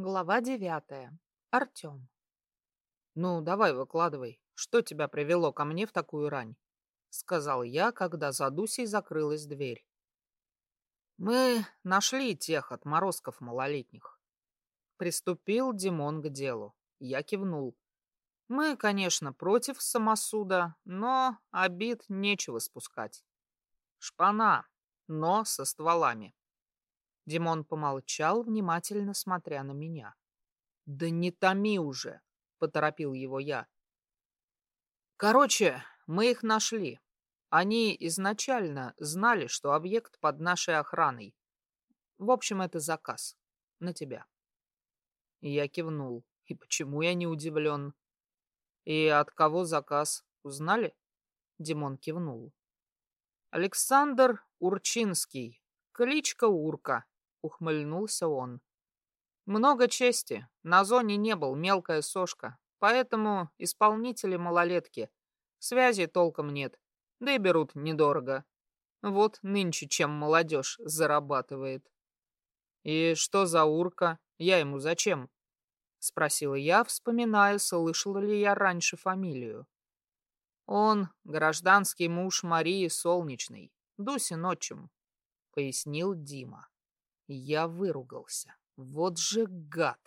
Глава девятая. Артем. «Ну, давай выкладывай. Что тебя привело ко мне в такую рань?» — сказал я, когда за Дусей закрылась дверь. «Мы нашли тех отморозков малолетних». Приступил Димон к делу. Я кивнул. «Мы, конечно, против самосуда, но обид нечего спускать. Шпана, но со стволами. Димон помолчал, внимательно смотря на меня. «Да не томи уже!» — поторопил его я. «Короче, мы их нашли. Они изначально знали, что объект под нашей охраной. В общем, это заказ. На тебя». Я кивнул. И почему я не удивлен? «И от кого заказ? Узнали?» Димон кивнул. «Александр Урчинский. Кличка Урка. — ухмыльнулся он. «Много чести. На зоне не был, мелкая сошка. Поэтому исполнители малолетки. Связи толком нет. Да и берут недорого. Вот нынче чем молодежь зарабатывает». «И что за урка? Я ему зачем?» — спросила я, вспоминая, слышала ли я раньше фамилию. «Он гражданский муж Марии Солнечной, Дусин отчим», — пояснил Дима. Я выругался. Вот же гад.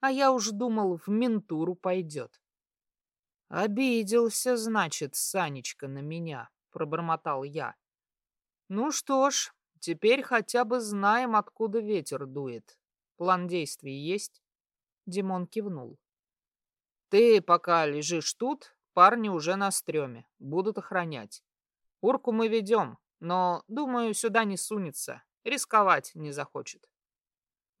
А я уж думал, в ментуру пойдет. Обиделся, значит, Санечка на меня, пробормотал я. Ну что ж, теперь хотя бы знаем, откуда ветер дует. План действий есть? Димон кивнул. Ты пока лежишь тут, парни уже на стреме, будут охранять. Урку мы ведем, но, думаю, сюда не сунется. Рисковать не захочет.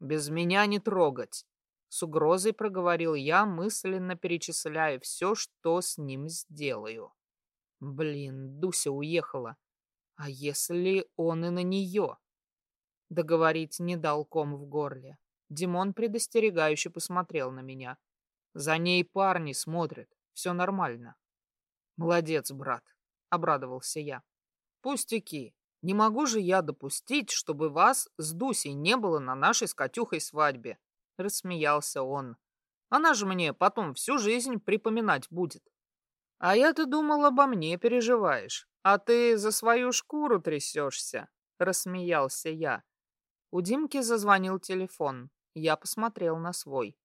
Без меня не трогать. С угрозой проговорил я, мысленно перечисляя все, что с ним сделаю. Блин, Дуся уехала. А если он и на нее? Договорить не дал ком в горле. Димон предостерегающе посмотрел на меня. За ней парни смотрят. Все нормально. Молодец, брат, обрадовался я. Пустяки. Не могу же я допустить, чтобы вас с Дусей не было на нашей с Катюхой свадьбе, рассмеялся он. Она же мне потом всю жизнь припоминать будет. А я-то думал, обо мне переживаешь, а ты за свою шкуру трясешься, рассмеялся я. У Димки зазвонил телефон. Я посмотрел на свой.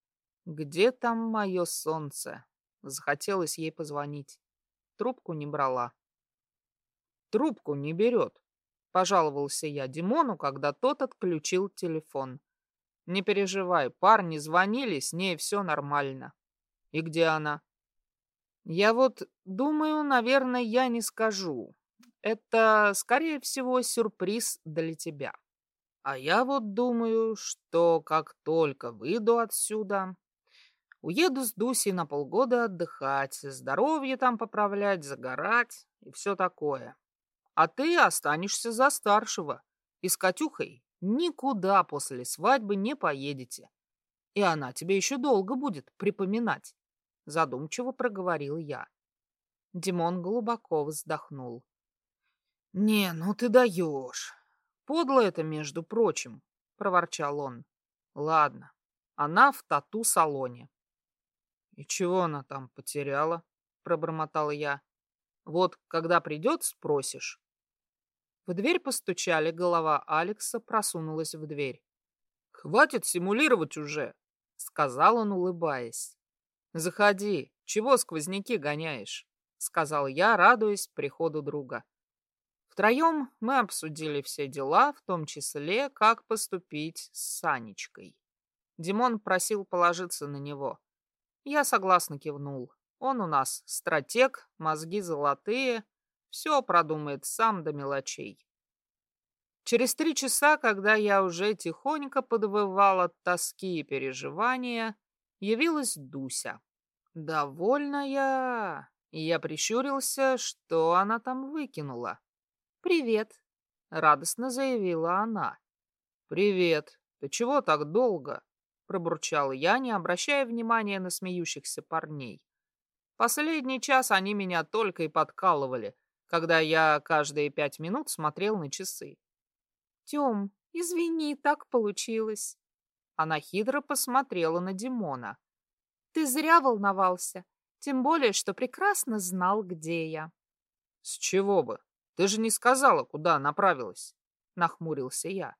Где там мое солнце? Захотелось ей позвонить. Трубку не брала. Трубку не берет. Пожаловался я Димону, когда тот отключил телефон. Не переживай, парни звонили, с ней все нормально. И где она? Я вот думаю, наверное, я не скажу. Это, скорее всего, сюрприз для тебя. А я вот думаю, что как только выйду отсюда, уеду с Дусей на полгода отдыхать, здоровье там поправлять, загорать и все такое а ты останешься за старшего. И с Катюхой никуда после свадьбы не поедете. И она тебе еще долго будет припоминать. Задумчиво проговорил я. Димон глубоко вздохнул. «Не, ну ты даешь. Подло это, между прочим», — проворчал он. «Ладно, она в тату-салоне». «И чего она там потеряла?» — пробормотал я. «Вот, когда придет, спросишь». В дверь постучали, голова Алекса просунулась в дверь. «Хватит симулировать уже!» — сказал он, улыбаясь. «Заходи, чего сквозняки гоняешь?» — сказал я, радуясь приходу друга. Втроем мы обсудили все дела, в том числе, как поступить с Санечкой. Димон просил положиться на него. Я согласно кивнул. Он у нас стратег, мозги золотые, все продумает сам до мелочей. Через три часа, когда я уже тихонько подвывал от тоски и переживания, явилась Дуся. Довольная, я прищурился, что она там выкинула. «Привет», — радостно заявила она. «Привет. Ты чего так долго?» — пробурчал я, не обращая внимания на смеющихся парней. Последний час они меня только и подкалывали, когда я каждые пять минут смотрел на часы. «Тем, извини, так получилось». Она хитро посмотрела на Димона. Ты зря волновался, тем более, что прекрасно знал, где я. С чего бы? Ты же не сказала, куда направилась, нахмурился я.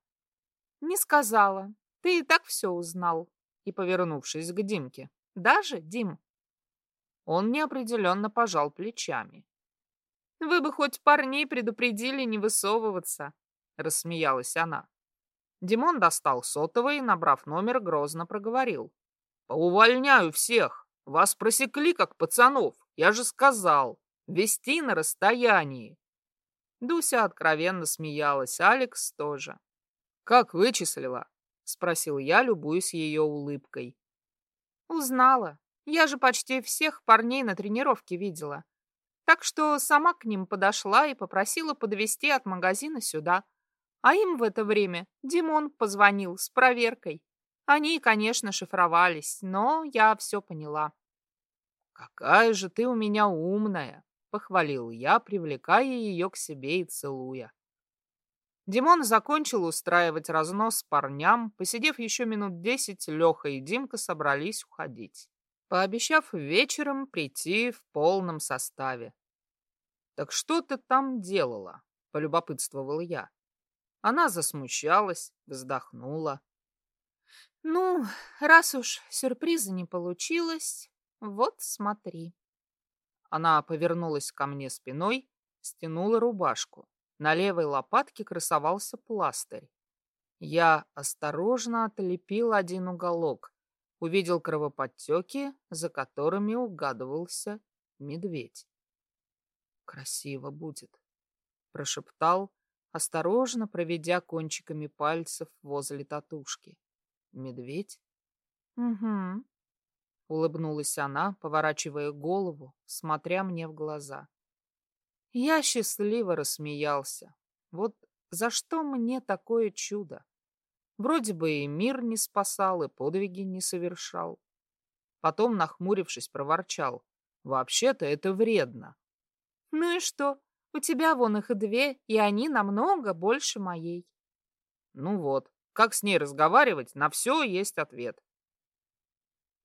Не сказала. Ты и так все узнал. И, повернувшись к Димке. Даже, Дим? Он неопределенно пожал плечами. Вы бы хоть парней предупредили не высовываться, рассмеялась она. Димон достал сотовый и, набрав номер, грозно проговорил. «Поувольняю всех! Вас просекли, как пацанов! Я же сказал! Вести на расстоянии!» Дуся откровенно смеялась, Алекс тоже. «Как вычислила?» — спросил я, любуясь ее улыбкой. «Узнала. Я же почти всех парней на тренировке видела. Так что сама к ним подошла и попросила подвести от магазина сюда. А им в это время Димон позвонил с проверкой. Они, конечно, шифровались, но я все поняла. «Какая же ты у меня умная!» — похвалил я, привлекая ее к себе и целуя. Димон закончил устраивать разнос парням. Посидев еще минут десять, Леха и Димка собрались уходить, пообещав вечером прийти в полном составе. «Так что ты там делала?» — полюбопытствовал я. Она засмущалась, вздохнула. Ну, раз уж сюрприза не получилось, вот смотри. Она повернулась ко мне спиной, стянула рубашку. На левой лопатке красовался пластырь. Я осторожно отлепил один уголок, увидел кровоподтеки, за которыми угадывался медведь. «Красиво будет», — прошептал, осторожно проведя кончиками пальцев возле татушки. Медведь? Угу. Улыбнулась она, поворачивая голову, смотря мне в глаза. Я счастливо рассмеялся. Вот за что мне такое чудо? Вроде бы и мир не спасал, и подвиги не совершал. Потом, нахмурившись, проворчал. Вообще-то это вредно. Ну и что? У тебя вон их две, и они намного больше моей. Ну вот, как с ней разговаривать, на все есть ответ.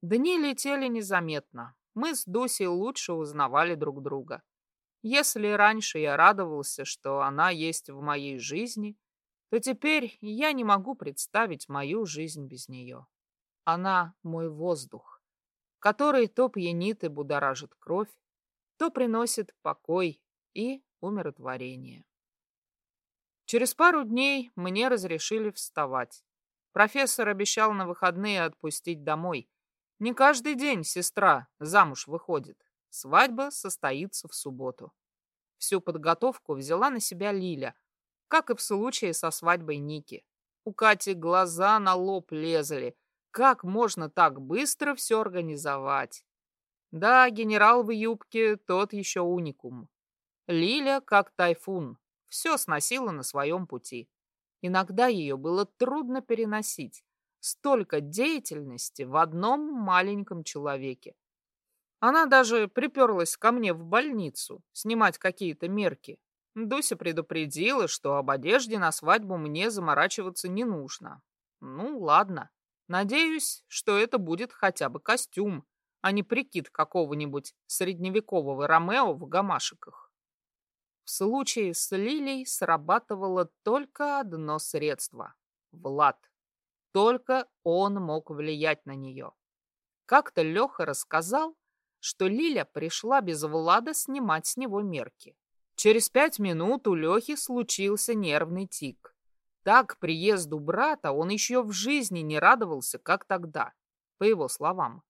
Дни летели незаметно. Мы с Дусей лучше узнавали друг друга. Если раньше я радовался, что она есть в моей жизни, то теперь я не могу представить мою жизнь без нее. Она мой воздух, который то пьянит и будоражит кровь, то приносит покой и умиротворение. Через пару дней мне разрешили вставать. Профессор обещал на выходные отпустить домой. Не каждый день сестра замуж выходит. Свадьба состоится в субботу. Всю подготовку взяла на себя Лиля, как и в случае со свадьбой Ники. У Кати глаза на лоб лезли. Как можно так быстро все организовать? Да, генерал в юбке тот еще уникум. Лиля как тайфун, все сносила на своем пути. Иногда ее было трудно переносить. Столько деятельности в одном маленьком человеке. Она даже приперлась ко мне в больницу снимать какие-то мерки. Дуся предупредила, что об одежде на свадьбу мне заморачиваться не нужно. Ну, ладно. Надеюсь, что это будет хотя бы костюм, а не прикид какого-нибудь средневекового Ромео в гамашиках. В случае с Лилей срабатывало только одно средство — Влад. Только он мог влиять на нее. Как-то Леха рассказал, что Лиля пришла без Влада снимать с него мерки. Через пять минут у Лехи случился нервный тик. Так приезду брата он еще в жизни не радовался, как тогда, по его словам.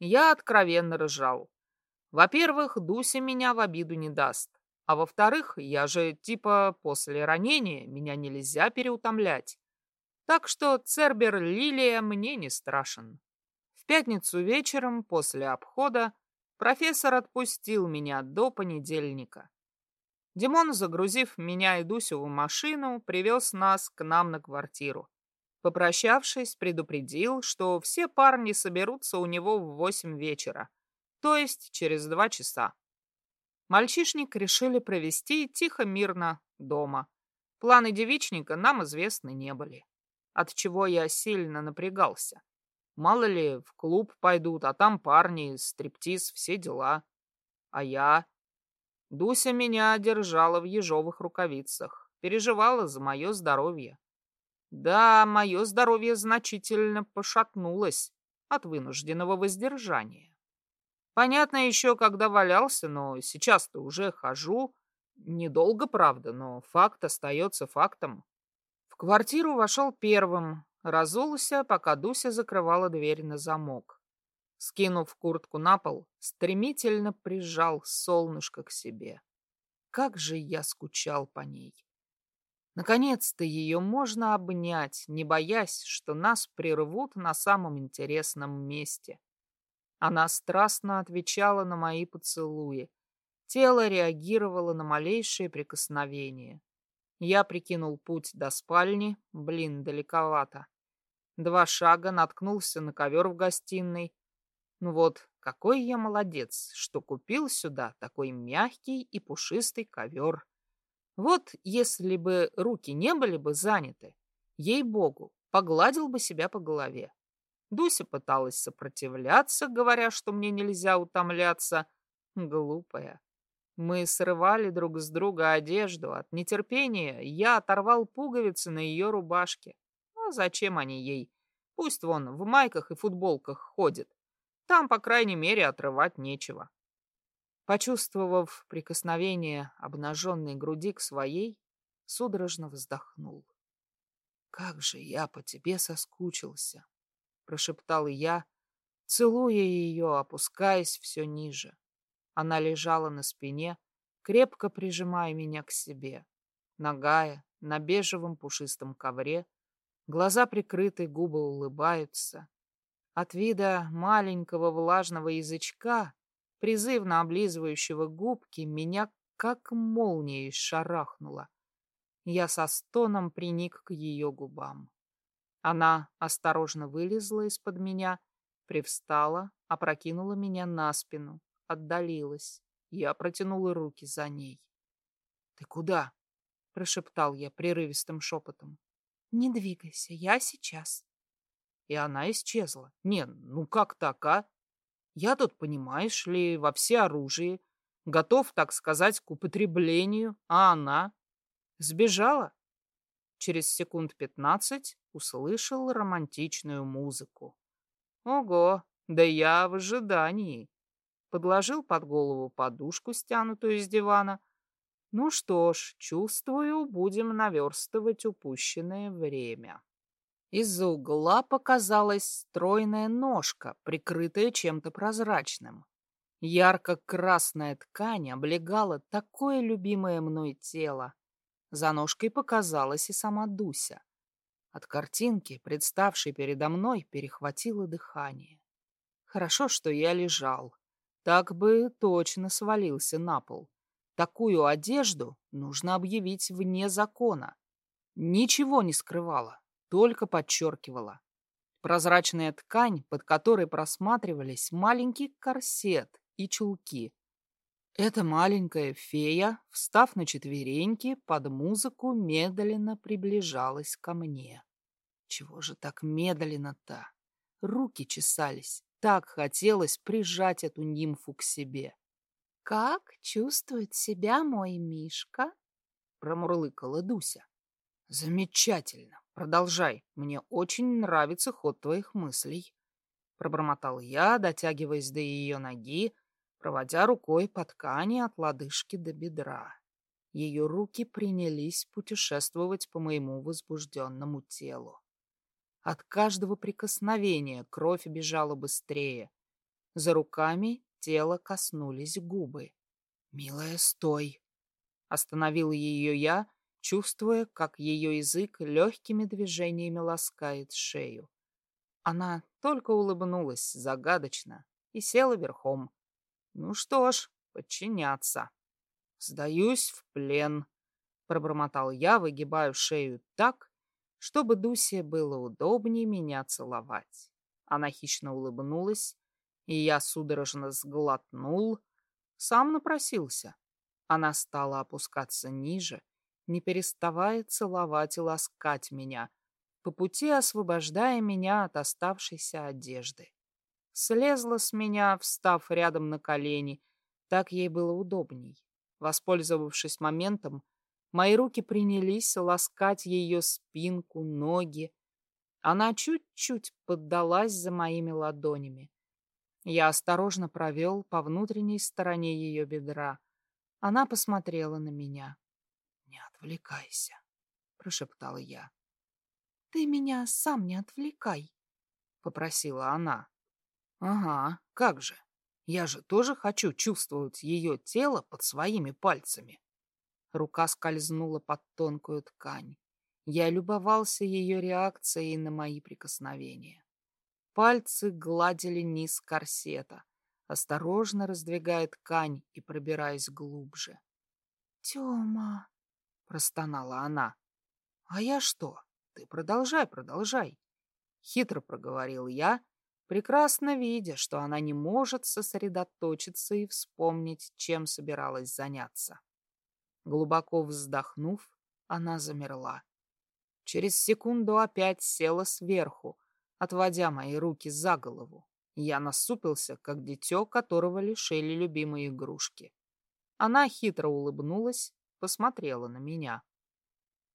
Я откровенно ржал. Во-первых, Дуся меня в обиду не даст. А во-вторых, я же типа после ранения, меня нельзя переутомлять. Так что Цербер Лилия мне не страшен. В пятницу вечером после обхода профессор отпустил меня до понедельника. Димон, загрузив меня и Дусю в машину, привез нас к нам на квартиру. Попрощавшись, предупредил, что все парни соберутся у него в восемь вечера, то есть через два часа. Мальчишник решили провести тихо-мирно дома. Планы девичника нам известны не были. от чего я сильно напрягался. Мало ли, в клуб пойдут, а там парни, стриптиз, все дела. А я... Дуся меня держала в ежовых рукавицах, переживала за мое здоровье. Да, мое здоровье значительно пошатнулось от вынужденного воздержания. Понятно еще, когда валялся, но сейчас-то уже хожу. Недолго, правда, но факт остается фактом. В квартиру вошел первым, Разулся, пока Дуся закрывала дверь на замок. Скинув куртку на пол, стремительно прижал солнышко к себе. Как же я скучал по ней. Наконец-то ее можно обнять, не боясь, что нас прервут на самом интересном месте. Она страстно отвечала на мои поцелуи. Тело реагировало на малейшие прикосновения. Я прикинул путь до спальни, блин, далековато. Два шага наткнулся на ковер в гостиной. Ну вот, какой я молодец, что купил сюда такой мягкий и пушистый ковер. Вот если бы руки не были бы заняты, ей-богу, погладил бы себя по голове. Дуся пыталась сопротивляться, говоря, что мне нельзя утомляться. Глупая. Мы срывали друг с друга одежду. От нетерпения я оторвал пуговицы на ее рубашке. А зачем они ей? Пусть вон в майках и футболках ходит. Там, по крайней мере, отрывать нечего. Почувствовав прикосновение обнаженной груди к своей, судорожно вздохнул. «Как же я по тебе соскучился!» — прошептал я, целуя ее, опускаясь все ниже. Она лежала на спине, крепко прижимая меня к себе. Нагая, на бежевом пушистом ковре, глаза прикрыты, губы улыбаются. От вида маленького влажного язычка, призывно облизывающего губки, меня как молнией шарахнуло. Я со стоном приник к ее губам. Она осторожно вылезла из-под меня, привстала, опрокинула меня на спину, отдалилась. Я протянула руки за ней. «Ты куда?» — прошептал я прерывистым шепотом. «Не двигайся, я сейчас». И она исчезла. Не, ну как так, а? Я тут, понимаешь ли, во все оружие, готов, так сказать, к употреблению, а она сбежала. Через секунд пятнадцать услышал романтичную музыку. Ого, да я в ожидании подложил под голову подушку, стянутую из дивана. Ну что ж, чувствую, будем наверстывать упущенное время. Из-за угла показалась стройная ножка, прикрытая чем-то прозрачным. Ярко-красная ткань облегала такое любимое мной тело. За ножкой показалась и сама Дуся. От картинки, представшей передо мной, перехватило дыхание. Хорошо, что я лежал. Так бы точно свалился на пол. Такую одежду нужно объявить вне закона. Ничего не скрывала, только подчеркивала. Прозрачная ткань, под которой просматривались маленький корсет и чулки. Эта маленькая фея, встав на четвереньки, под музыку медленно приближалась ко мне. Чего же так медленно-то? Руки чесались. Так хотелось прижать эту нимфу к себе. «Как чувствует себя мой Мишка?» — промурлыкала Дуся. «Замечательно. Продолжай. Мне очень нравится ход твоих мыслей». Пробормотал я, дотягиваясь до ее ноги, проводя рукой по ткани от лодыжки до бедра. Ее руки принялись путешествовать по моему возбужденному телу. От каждого прикосновения кровь бежала быстрее. За руками тела коснулись губы. «Милая, стой!» Остановил ее я, чувствуя, как ее язык легкими движениями ласкает шею. Она только улыбнулась загадочно и села верхом. «Ну что ж, подчиняться. Сдаюсь в плен», — пробормотал я, выгибая шею так, чтобы Дусе было удобнее меня целовать. Она хищно улыбнулась, и я судорожно сглотнул. Сам напросился. Она стала опускаться ниже, не переставая целовать и ласкать меня, по пути освобождая меня от оставшейся одежды. Слезла с меня, встав рядом на колени. Так ей было удобней. Воспользовавшись моментом, мои руки принялись ласкать ее спинку, ноги. Она чуть-чуть поддалась за моими ладонями. Я осторожно провел по внутренней стороне ее бедра. Она посмотрела на меня. «Не отвлекайся», — прошептала я. «Ты меня сам не отвлекай», — попросила она. «Ага, как же. Я же тоже хочу чувствовать ее тело под своими пальцами». Рука скользнула под тонкую ткань. Я любовался ее реакцией на мои прикосновения. Пальцы гладили низ корсета, осторожно раздвигая ткань и пробираясь глубже. «Тёма!» — простонала она. «А я что? Ты продолжай, продолжай!» Хитро проговорил я, прекрасно видя, что она не может сосредоточиться и вспомнить, чем собиралась заняться. Глубоко вздохнув, она замерла. Через секунду опять села сверху, отводя мои руки за голову. Я насупился, как дитё, которого лишили любимой игрушки. Она хитро улыбнулась, посмотрела на меня.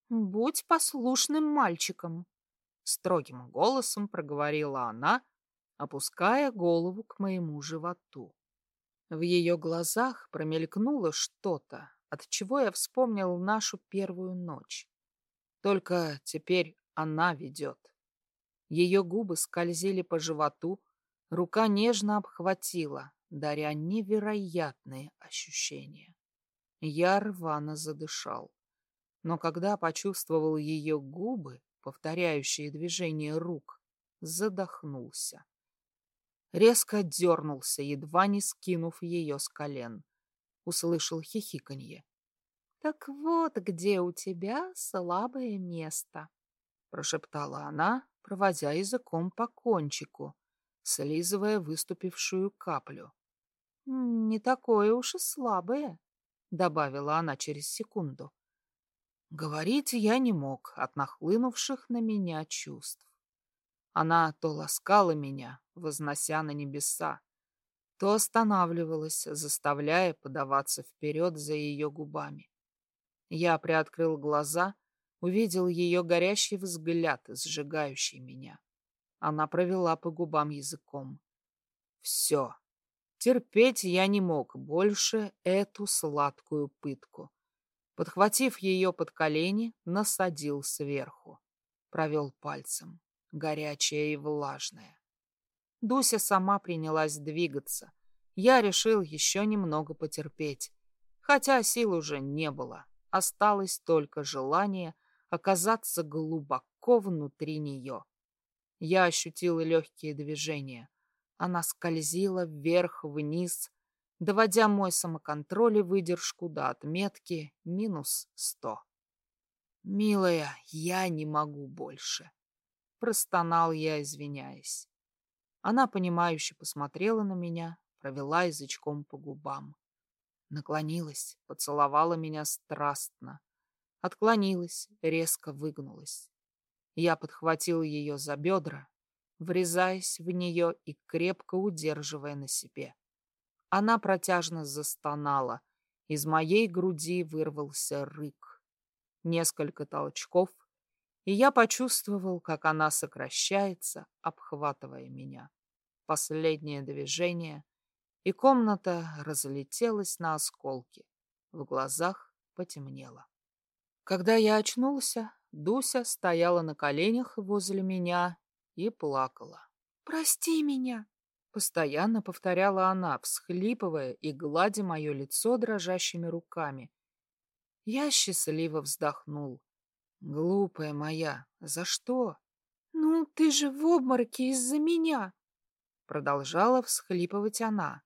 «Будь послушным мальчиком», — строгим голосом проговорила она, опуская голову к моему животу. В ее глазах промелькнуло что-то, от чего я вспомнил нашу первую ночь. Только теперь она ведет. Ее губы скользили по животу, рука нежно обхватила, даря невероятные ощущения. Я рвано задышал. Но когда почувствовал ее губы, повторяющие движение рук, задохнулся. Резко дернулся, едва не скинув ее с колен. Услышал хихиканье. «Так вот где у тебя слабое место», — прошептала она, проводя языком по кончику, слизывая выступившую каплю. «Не такое уж и слабое», — добавила она через секунду. Говорить я не мог от нахлынувших на меня чувств. Она то ласкала меня, вознося на небеса, то останавливалась, заставляя подаваться вперед за ее губами. Я приоткрыл глаза увидел ее горящий взгляд, сжигающий меня. Она провела по губам языком. Все. Терпеть я не мог больше эту сладкую пытку. Подхватив ее под колени, насадил сверху. Провел пальцем, горячая и влажная. Дуся сама принялась двигаться. Я решил еще немного потерпеть. Хотя сил уже не было. Осталось только желание оказаться глубоко внутри нее. Я ощутила легкие движения. Она скользила вверх-вниз, доводя мой самоконтроль и выдержку до отметки минус сто. «Милая, я не могу больше», — простонал я, извиняясь. Она, понимающе посмотрела на меня, провела язычком по губам. Наклонилась, поцеловала меня страстно, отклонилась, резко выгнулась. Я подхватил ее за бедра, врезаясь в нее и крепко удерживая на себе. Она протяжно застонала, из моей груди вырвался рык. Несколько толчков, и я почувствовал, как она сокращается, обхватывая меня. Последнее движение, и комната разлетелась на осколки. В глазах потемнело. Когда я очнулся, Дуся стояла на коленях возле меня и плакала. «Прости меня!» — постоянно повторяла она, всхлипывая и гладя мое лицо дрожащими руками. Я счастливо вздохнул. «Глупая моя, за что?» «Ну, ты же в обмороке из-за меня!» Продолжала всхлипывать она.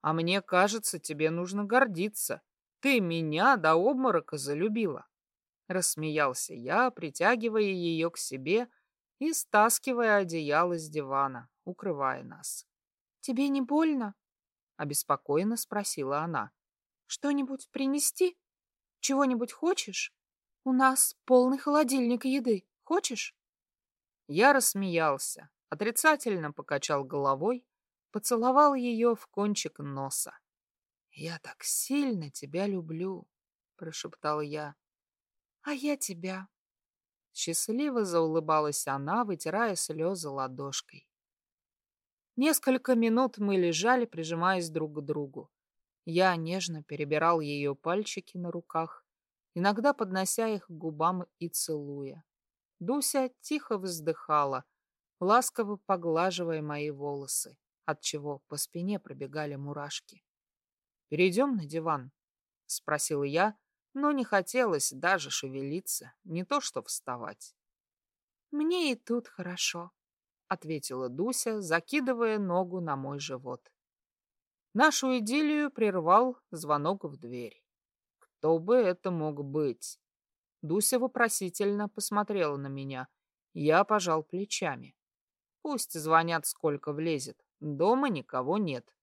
«А мне кажется, тебе нужно гордиться. Ты меня до обморока залюбила». Рассмеялся я, притягивая ее к себе и стаскивая одеяло с дивана, укрывая нас. «Тебе не больно?» — обеспокоенно спросила она. «Что-нибудь принести? Чего-нибудь хочешь? У нас полный холодильник еды. Хочешь?» Я рассмеялся, отрицательно покачал головой, поцеловал ее в кончик носа. «Я так сильно тебя люблю», — прошептал я. «А я тебя». Счастливо заулыбалась она, вытирая слезы ладошкой. Несколько минут мы лежали, прижимаясь друг к другу. Я нежно перебирал ее пальчики на руках, иногда поднося их к губам и целуя. Дуся тихо вздыхала, ласково поглаживая мои волосы, отчего по спине пробегали мурашки. «Перейдем на диван?» — спросила я, но не хотелось даже шевелиться, не то что вставать. «Мне и тут хорошо», — ответила Дуся, закидывая ногу на мой живот. Нашу идиллию прервал звонок в дверь. Кто бы это мог быть? Дуся вопросительно посмотрела на меня. Я пожал плечами. Пусть звонят, сколько влезет. Дома никого нет.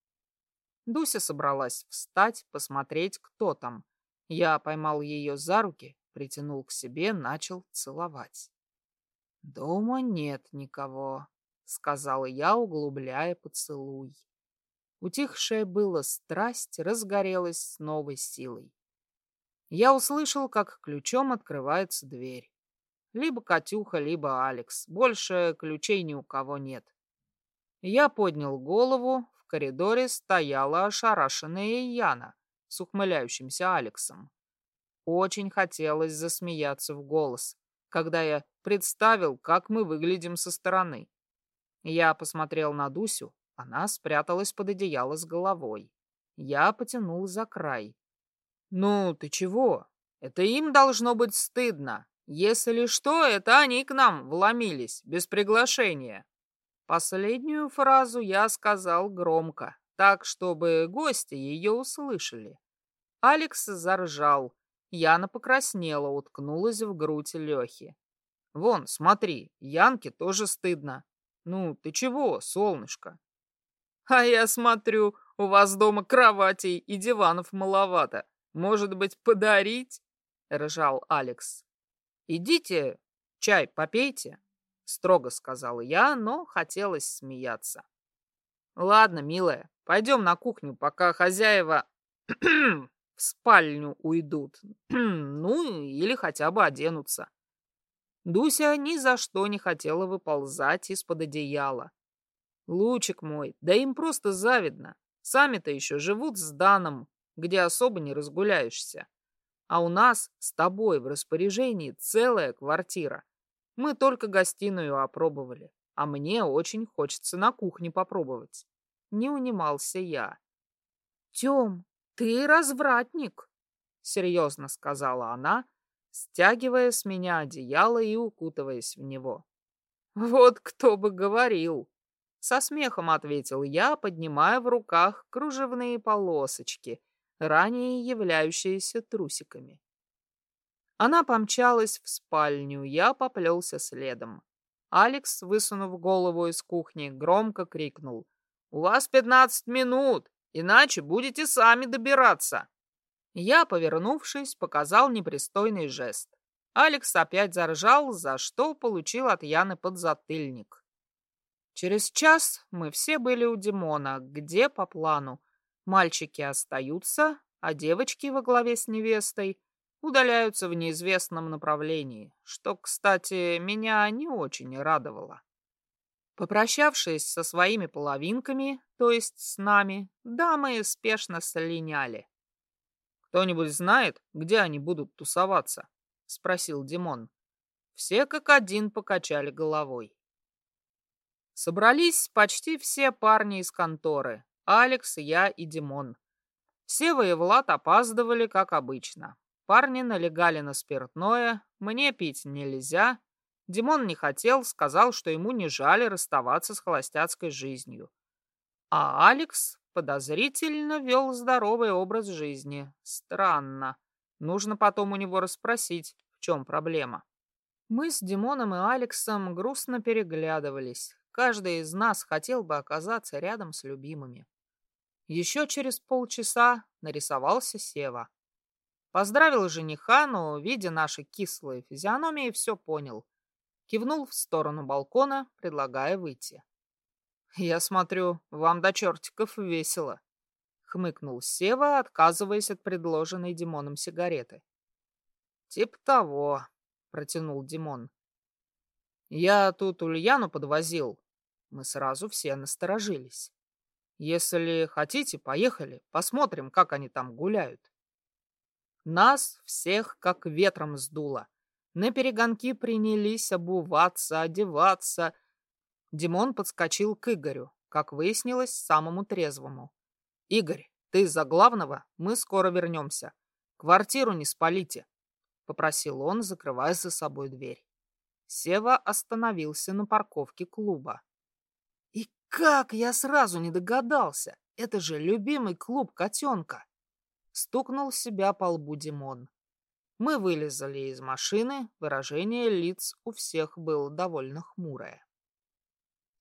Дуся собралась встать, посмотреть, кто там. Я поймал ее за руки, притянул к себе, начал целовать. «Дома нет никого», — сказала я, углубляя поцелуй. Утихшая была страсть разгорелась с новой силой. Я услышал, как ключом открывается дверь. Либо Катюха, либо Алекс. Больше ключей ни у кого нет. Я поднял голову. В коридоре стояла ошарашенная Яна с ухмыляющимся Алексом. Очень хотелось засмеяться в голос, когда я представил, как мы выглядим со стороны. Я посмотрел на Дусю, она спряталась под одеяло с головой. Я потянул за край. «Ну, ты чего? Это им должно быть стыдно. Если что, это они к нам вломились, без приглашения». Последнюю фразу я сказал громко, так, чтобы гости ее услышали. Алекс заржал. Яна покраснела, уткнулась в грудь Лехи. «Вон, смотри, Янке тоже стыдно. Ну, ты чего, солнышко?» «А я смотрю, у вас дома кроватей и диванов маловато. Может быть, подарить?» — ржал Алекс. «Идите, чай попейте», — строго сказала я, но хотелось смеяться. «Ладно, милая, пойдем на кухню, пока хозяева в спальню уйдут. ну, или хотя бы оденутся». Дуся ни за что не хотела выползать из-под одеяла. «Лучик мой, да им просто завидно. Сами-то еще живут с Даном, где особо не разгуляешься. А у нас с тобой в распоряжении целая квартира. Мы только гостиную опробовали, а мне очень хочется на кухне попробовать. Не унимался я. Тём, ты развратник, серьезно сказала она, стягивая с меня одеяло и укутываясь в него. Вот кто бы говорил, со смехом ответил я, поднимая в руках кружевные полосочки ранее являющиеся трусиками. Она помчалась в спальню, я поплелся следом. Алекс, высунув голову из кухни, громко крикнул. «У вас пятнадцать минут, иначе будете сами добираться!» Я, повернувшись, показал непристойный жест. Алекс опять заржал, за что получил от Яны подзатыльник. Через час мы все были у Димона, где по плану Мальчики остаются, а девочки во главе с невестой удаляются в неизвестном направлении, что, кстати, меня не очень радовало. Попрощавшись со своими половинками, то есть с нами, дамы спешно слиняли. «Кто-нибудь знает, где они будут тусоваться?» — спросил Димон. Все как один покачали головой. Собрались почти все парни из конторы, Алекс, я и Димон. Сева и Влад опаздывали, как обычно. Парни налегали на спиртное, мне пить нельзя. Димон не хотел, сказал, что ему не жаль расставаться с холостяцкой жизнью. А Алекс подозрительно вел здоровый образ жизни. Странно. Нужно потом у него расспросить, в чем проблема. Мы с Димоном и Алексом грустно переглядывались. Каждый из нас хотел бы оказаться рядом с любимыми. Еще через полчаса нарисовался Сева. Поздравил жениха, но, видя наши кислые физиономии, все понял. Кивнул в сторону балкона, предлагая выйти. «Я смотрю, вам до чертиков весело», — хмыкнул Сева, отказываясь от предложенной Димоном сигареты. «Тип того», — протянул Димон. «Я тут Ульяну подвозил». Мы сразу все насторожились. «Если хотите, поехали, посмотрим, как они там гуляют». Нас всех как ветром сдуло. На перегонки принялись обуваться, одеваться. Димон подскочил к Игорю, как выяснилось, самому трезвому. «Игорь, ты за главного, мы скоро вернемся. Квартиру не спалите», — попросил он, закрывая за собой дверь. Сева остановился на парковке клуба. «И как я сразу не догадался! Это же любимый клуб котенка!» Стукнул себя по лбу Димон. Мы вылезали из машины, выражение лиц у всех было довольно хмурое.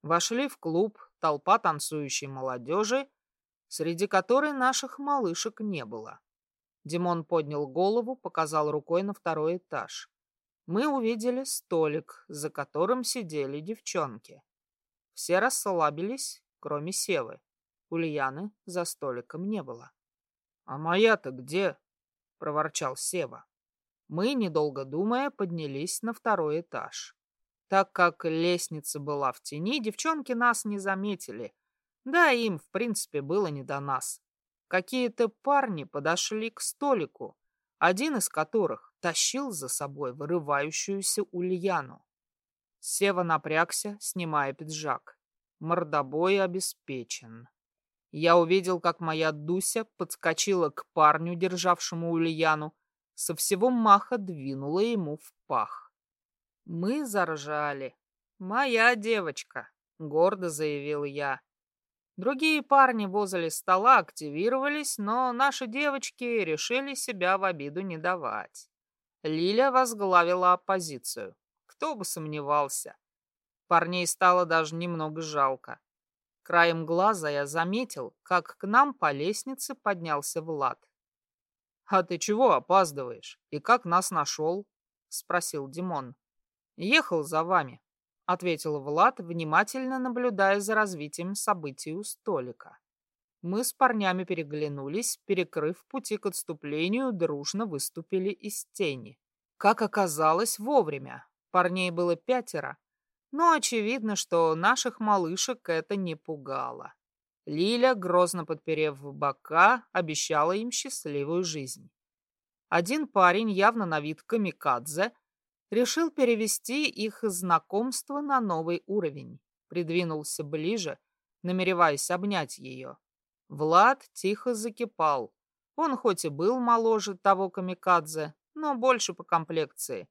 Вошли в клуб толпа танцующей молодежи, среди которой наших малышек не было. Димон поднял голову, показал рукой на второй этаж. Мы увидели столик, за которым сидели девчонки. Все расслабились, кроме Севы. Ульяны за столиком не было. «А моя-то где?» — проворчал Сева. Мы, недолго думая, поднялись на второй этаж. Так как лестница была в тени, девчонки нас не заметили. Да, им, в принципе, было не до нас. Какие-то парни подошли к столику, один из которых тащил за собой вырывающуюся Ульяну. Сева напрягся, снимая пиджак. Мордобой обеспечен. Я увидел, как моя Дуся подскочила к парню, державшему Ульяну, со всего маха двинула ему в пах. Мы заржали. «Моя девочка», — гордо заявил я. Другие парни возле стола активировались, но наши девочки решили себя в обиду не давать. Лиля возглавила оппозицию. Кто бы сомневался. Парней стало даже немного жалко. Краем глаза я заметил, как к нам по лестнице поднялся Влад. «А ты чего опаздываешь? И как нас нашел?» — спросил Димон. «Ехал за вами», — ответил Влад, внимательно наблюдая за развитием событий у столика. Мы с парнями переглянулись, перекрыв пути к отступлению, дружно выступили из тени. Как оказалось, вовремя. Парней было пятеро, но очевидно, что наших малышек это не пугало. Лиля, грозно подперев бока, обещала им счастливую жизнь. Один парень, явно на вид камикадзе, решил перевести их знакомство на новый уровень. Придвинулся ближе, намереваясь обнять ее. Влад тихо закипал. Он хоть и был моложе того камикадзе, но больше по комплекции.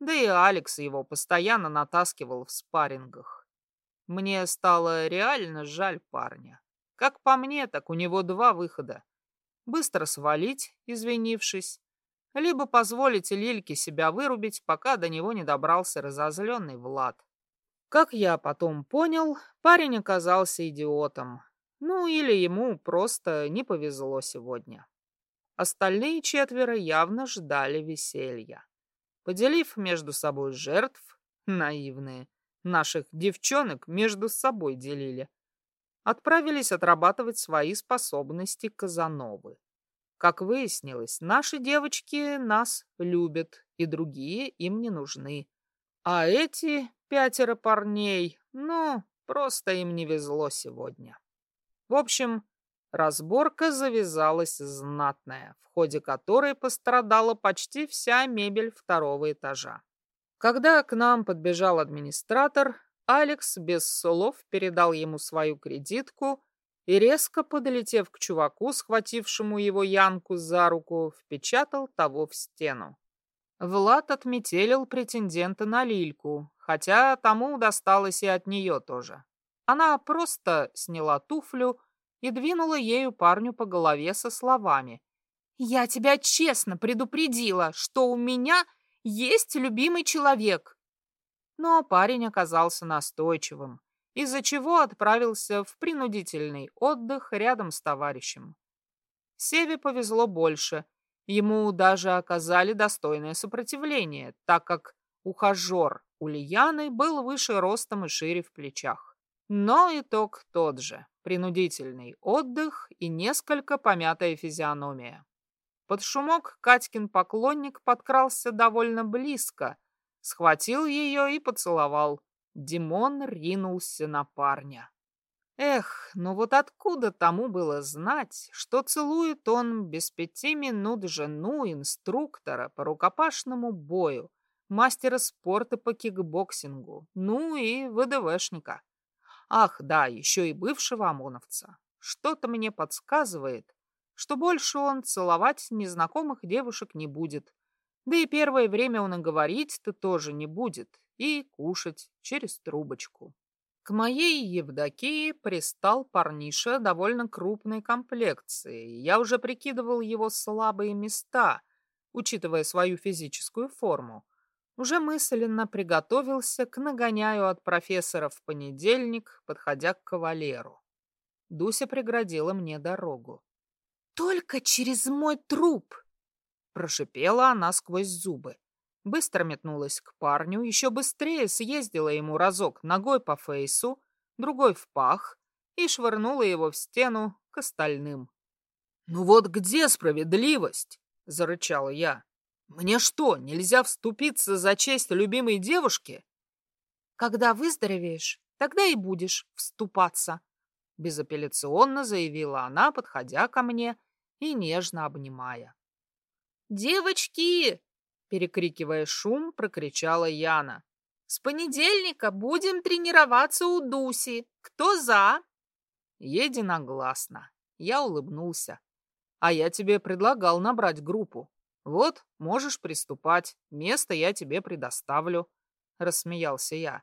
Да и Алекс его постоянно натаскивал в спаррингах. Мне стало реально жаль парня. Как по мне, так у него два выхода. Быстро свалить, извинившись, либо позволить Лильке себя вырубить, пока до него не добрался разозленный Влад. Как я потом понял, парень оказался идиотом. Ну или ему просто не повезло сегодня. Остальные четверо явно ждали веселья. Поделив между собой жертв, наивные, наших девчонок между собой делили, отправились отрабатывать свои способности Казановы. Как выяснилось, наши девочки нас любят, и другие им не нужны. А эти пятеро парней, ну, просто им не везло сегодня. В общем, разборка завязалась знатная, в ходе которой пострадала почти вся мебель второго этажа. Когда к нам подбежал администратор, Алекс без слов передал ему свою кредитку и, резко подлетев к чуваку, схватившему его Янку за руку, впечатал того в стену. Влад отметелил претендента на Лильку, хотя тому досталось и от нее тоже. Она просто сняла туфлю и двинула ею парню по голове со словами. «Я тебя честно предупредила, что у меня есть любимый человек. Но парень оказался настойчивым, из-за чего отправился в принудительный отдых рядом с товарищем. Севе повезло больше. Ему даже оказали достойное сопротивление, так как ухажер Ульяны был выше ростом и шире в плечах. Но итог тот же. Принудительный отдых и несколько помятая физиономия. Под шумок Катькин поклонник подкрался довольно близко, схватил ее и поцеловал. Димон ринулся на парня. Эх, ну вот откуда тому было знать, что целует он без пяти минут жену инструктора по рукопашному бою, мастера спорта по кикбоксингу, ну и ВДВшника. Ах, да, еще и бывшего ОМОНовца. Что-то мне подсказывает, что больше он целовать незнакомых девушек не будет. Да и первое время он и говорить-то тоже не будет, и кушать через трубочку. К моей Евдокии пристал парниша довольно крупной комплекции. Я уже прикидывал его слабые места, учитывая свою физическую форму. Уже мысленно приготовился к нагоняю от профессора в понедельник, подходя к кавалеру. Дуся преградила мне дорогу. «Только через мой труп!» Прошипела она сквозь зубы. Быстро метнулась к парню, еще быстрее съездила ему разок ногой по фейсу, другой в пах и швырнула его в стену к остальным. «Ну вот где справедливость?» — зарычал я. «Мне что, нельзя вступиться за честь любимой девушки?» «Когда выздоровеешь, тогда и будешь вступаться», — безапелляционно заявила она, подходя ко мне и нежно обнимая. «Девочки!» — перекрикивая шум, прокричала Яна. «С понедельника будем тренироваться у Дуси. Кто за?» Единогласно. Я улыбнулся. «А я тебе предлагал набрать группу. Вот, можешь приступать. Место я тебе предоставлю», — рассмеялся я.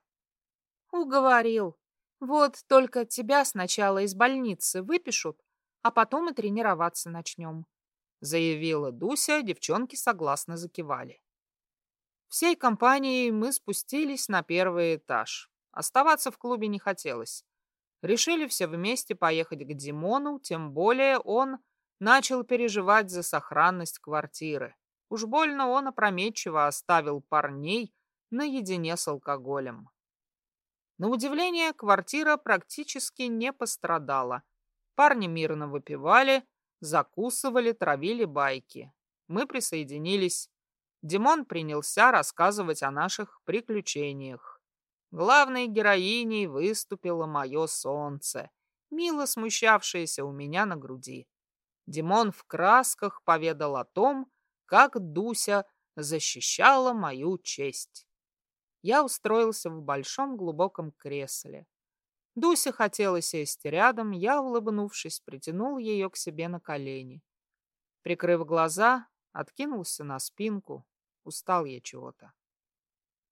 «Уговорил. Вот только тебя сначала из больницы выпишут, а потом и тренироваться начнем», — заявила Дуся, девчонки согласно закивали. Всей компанией мы спустились на первый этаж. Оставаться в клубе не хотелось. Решили все вместе поехать к Димону, тем более он начал переживать за сохранность квартиры. Уж больно он опрометчиво оставил парней наедине с алкоголем. На удивление, квартира практически не пострадала. Парни мирно выпивали, закусывали, травили байки. Мы присоединились. Димон принялся рассказывать о наших приключениях. Главной героиней выступило мое солнце, мило смущавшееся у меня на груди. Димон в красках поведал о том, как Дуся защищала мою честь. Я устроился в большом глубоком кресле. Дуся хотела сесть рядом, я, улыбнувшись, притянул ее к себе на колени. Прикрыв глаза, откинулся на спинку. Устал я чего-то.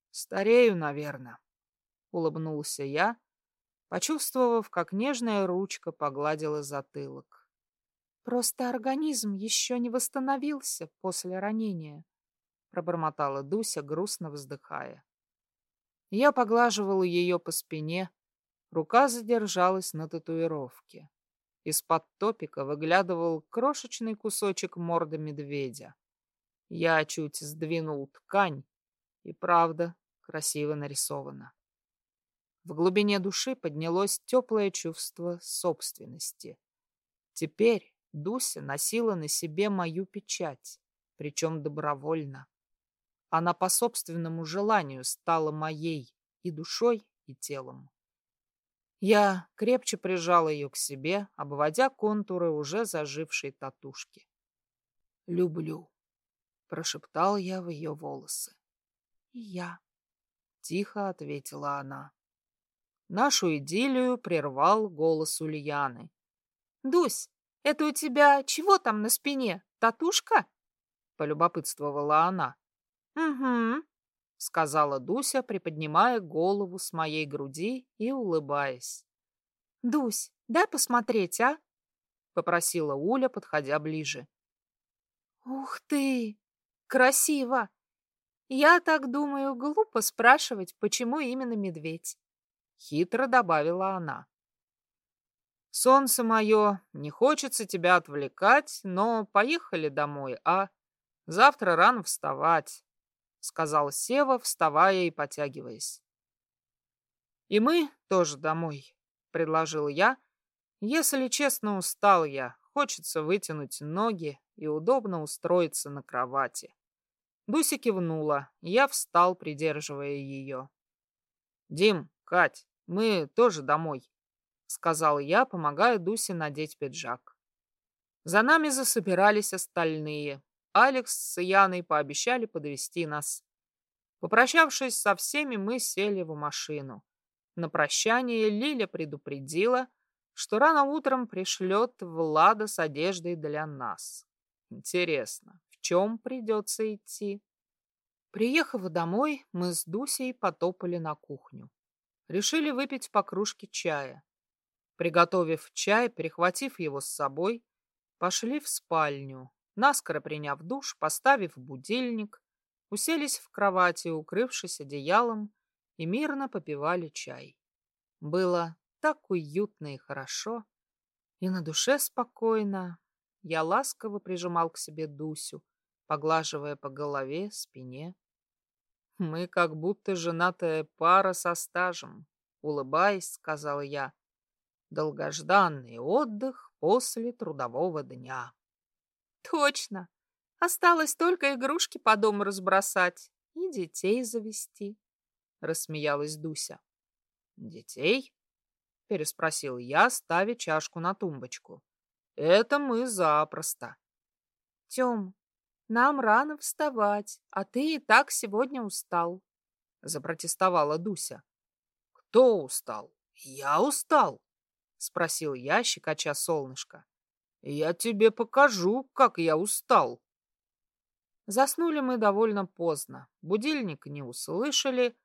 «Старею, наверное», — улыбнулся я, почувствовав, как нежная ручка погладила затылок. «Просто организм еще не восстановился после ранения», — пробормотала Дуся, грустно вздыхая. Я поглаживал ее по спине, Рука задержалась на татуировке. Из-под топика выглядывал крошечный кусочек морды медведя. Я чуть сдвинул ткань, и правда красиво нарисована. В глубине души поднялось теплое чувство собственности. Теперь Дуся носила на себе мою печать, причем добровольно. Она по собственному желанию стала моей и душой, и телом. Я крепче прижал ее к себе, обводя контуры уже зажившей татушки. «Люблю», — прошептал я в ее волосы. «И я», — тихо ответила она. Нашу идиллию прервал голос Ульяны. «Дусь, это у тебя чего там на спине? Татушка?» — полюбопытствовала она. «Угу», — сказала Дуся, приподнимая голову с моей груди и улыбаясь. «Дусь, дай посмотреть, а?» — попросила Уля, подходя ближе. «Ух ты! Красиво! Я так думаю, глупо спрашивать, почему именно медведь?» — хитро добавила она. «Солнце мое, не хочется тебя отвлекать, но поехали домой, а? Завтра рано вставать. Сказал Сева, вставая и потягиваясь. И мы тоже домой, предложил я. Если честно, устал я. Хочется вытянуть ноги и удобно устроиться на кровати. Дуся кивнула, я встал, придерживая ее. «Дим, Кать, мы тоже домой», — сказал я, помогая Дусе надеть пиджак. За нами засобирались остальные. Алекс с Яной пообещали подвести нас. Попрощавшись со всеми, мы сели в машину. На прощание Лиля предупредила, что рано утром пришлет Влада с одеждой для нас. Интересно, в чем придется идти? Приехав домой, мы с Дусей потопали на кухню. Решили выпить по кружке чая. Приготовив чай, перехватив его с собой, пошли в спальню, наскоро приняв душ, поставив будильник, уселись в кровати, укрывшись одеялом, и мирно попивали чай. Было так уютно и хорошо, и на душе спокойно. Я ласково прижимал к себе Дусю, поглаживая по голове, спине. Мы как будто женатая пара со стажем, улыбаясь, сказал я. Долгожданный отдых после трудового дня. Точно. Осталось только игрушки по дому разбросать и детей завести, рассмеялась Дуся. Детей? переспросил я, ставя чашку на тумбочку. Это мы запросто. Тём, нам рано вставать, а ты и так сегодня устал, запротестовала Дуся. Кто устал? Я устал, спросил я, щекоча солнышко. Я тебе покажу, как я устал. Заснули мы довольно поздно. Будильник не услышали.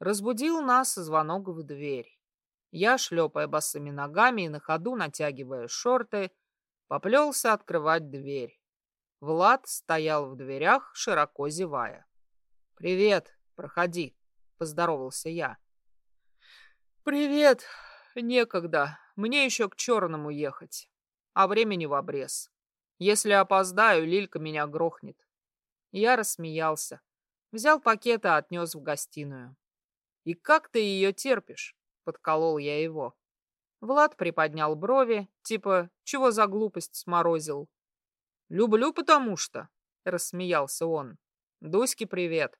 Разбудил нас звонок в дверь. Я, шлепая босыми ногами и на ходу натягивая шорты, поплелся открывать дверь. Влад стоял в дверях, широко зевая. «Привет, проходи», — поздоровался я. «Привет, некогда, мне еще к черному ехать, а времени в обрез. Если опоздаю, Лилька меня грохнет». Я рассмеялся, взял пакет и отнес в гостиную. «И как ты ее терпишь?» подколол я его. Влад приподнял брови, типа, чего за глупость сморозил. «Люблю, потому что», — рассмеялся он. «Дуське привет.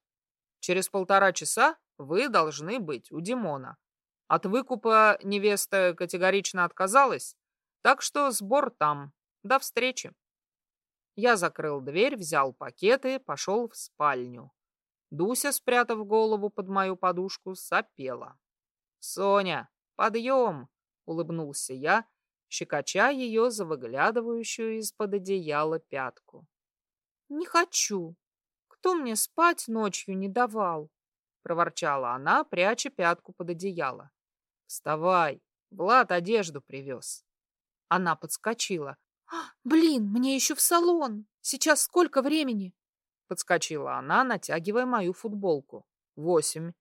Через полтора часа вы должны быть у Димона. От выкупа невеста категорично отказалась, так что сбор там. До встречи». Я закрыл дверь, взял пакеты, пошел в спальню. Дуся, спрятав голову под мою подушку, сопела. «Соня, подъем!» — улыбнулся я, щекоча ее за выглядывающую из-под одеяла пятку. «Не хочу. Кто мне спать ночью не давал?» — проворчала она, пряча пятку под одеяло. «Вставай, Влад одежду привез». Она подскочила. «А, «Блин, мне еще в салон! Сейчас сколько времени?» Подскочила она, натягивая мою футболку. «Восемь».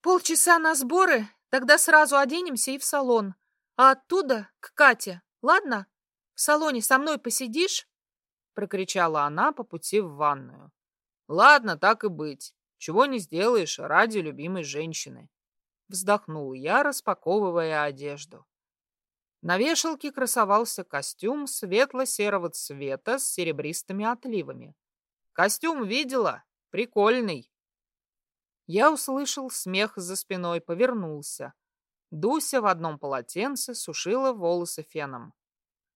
«Полчаса на сборы Тогда сразу оденемся и в салон. А оттуда к Кате, ладно? В салоне со мной посидишь?» Прокричала она по пути в ванную. «Ладно, так и быть. Чего не сделаешь ради любимой женщины». Вздохнул я, распаковывая одежду. На вешалке красовался костюм светло-серого цвета с серебристыми отливами. Костюм видела? Прикольный. Я услышал смех за спиной, повернулся. Дуся в одном полотенце сушила волосы феном.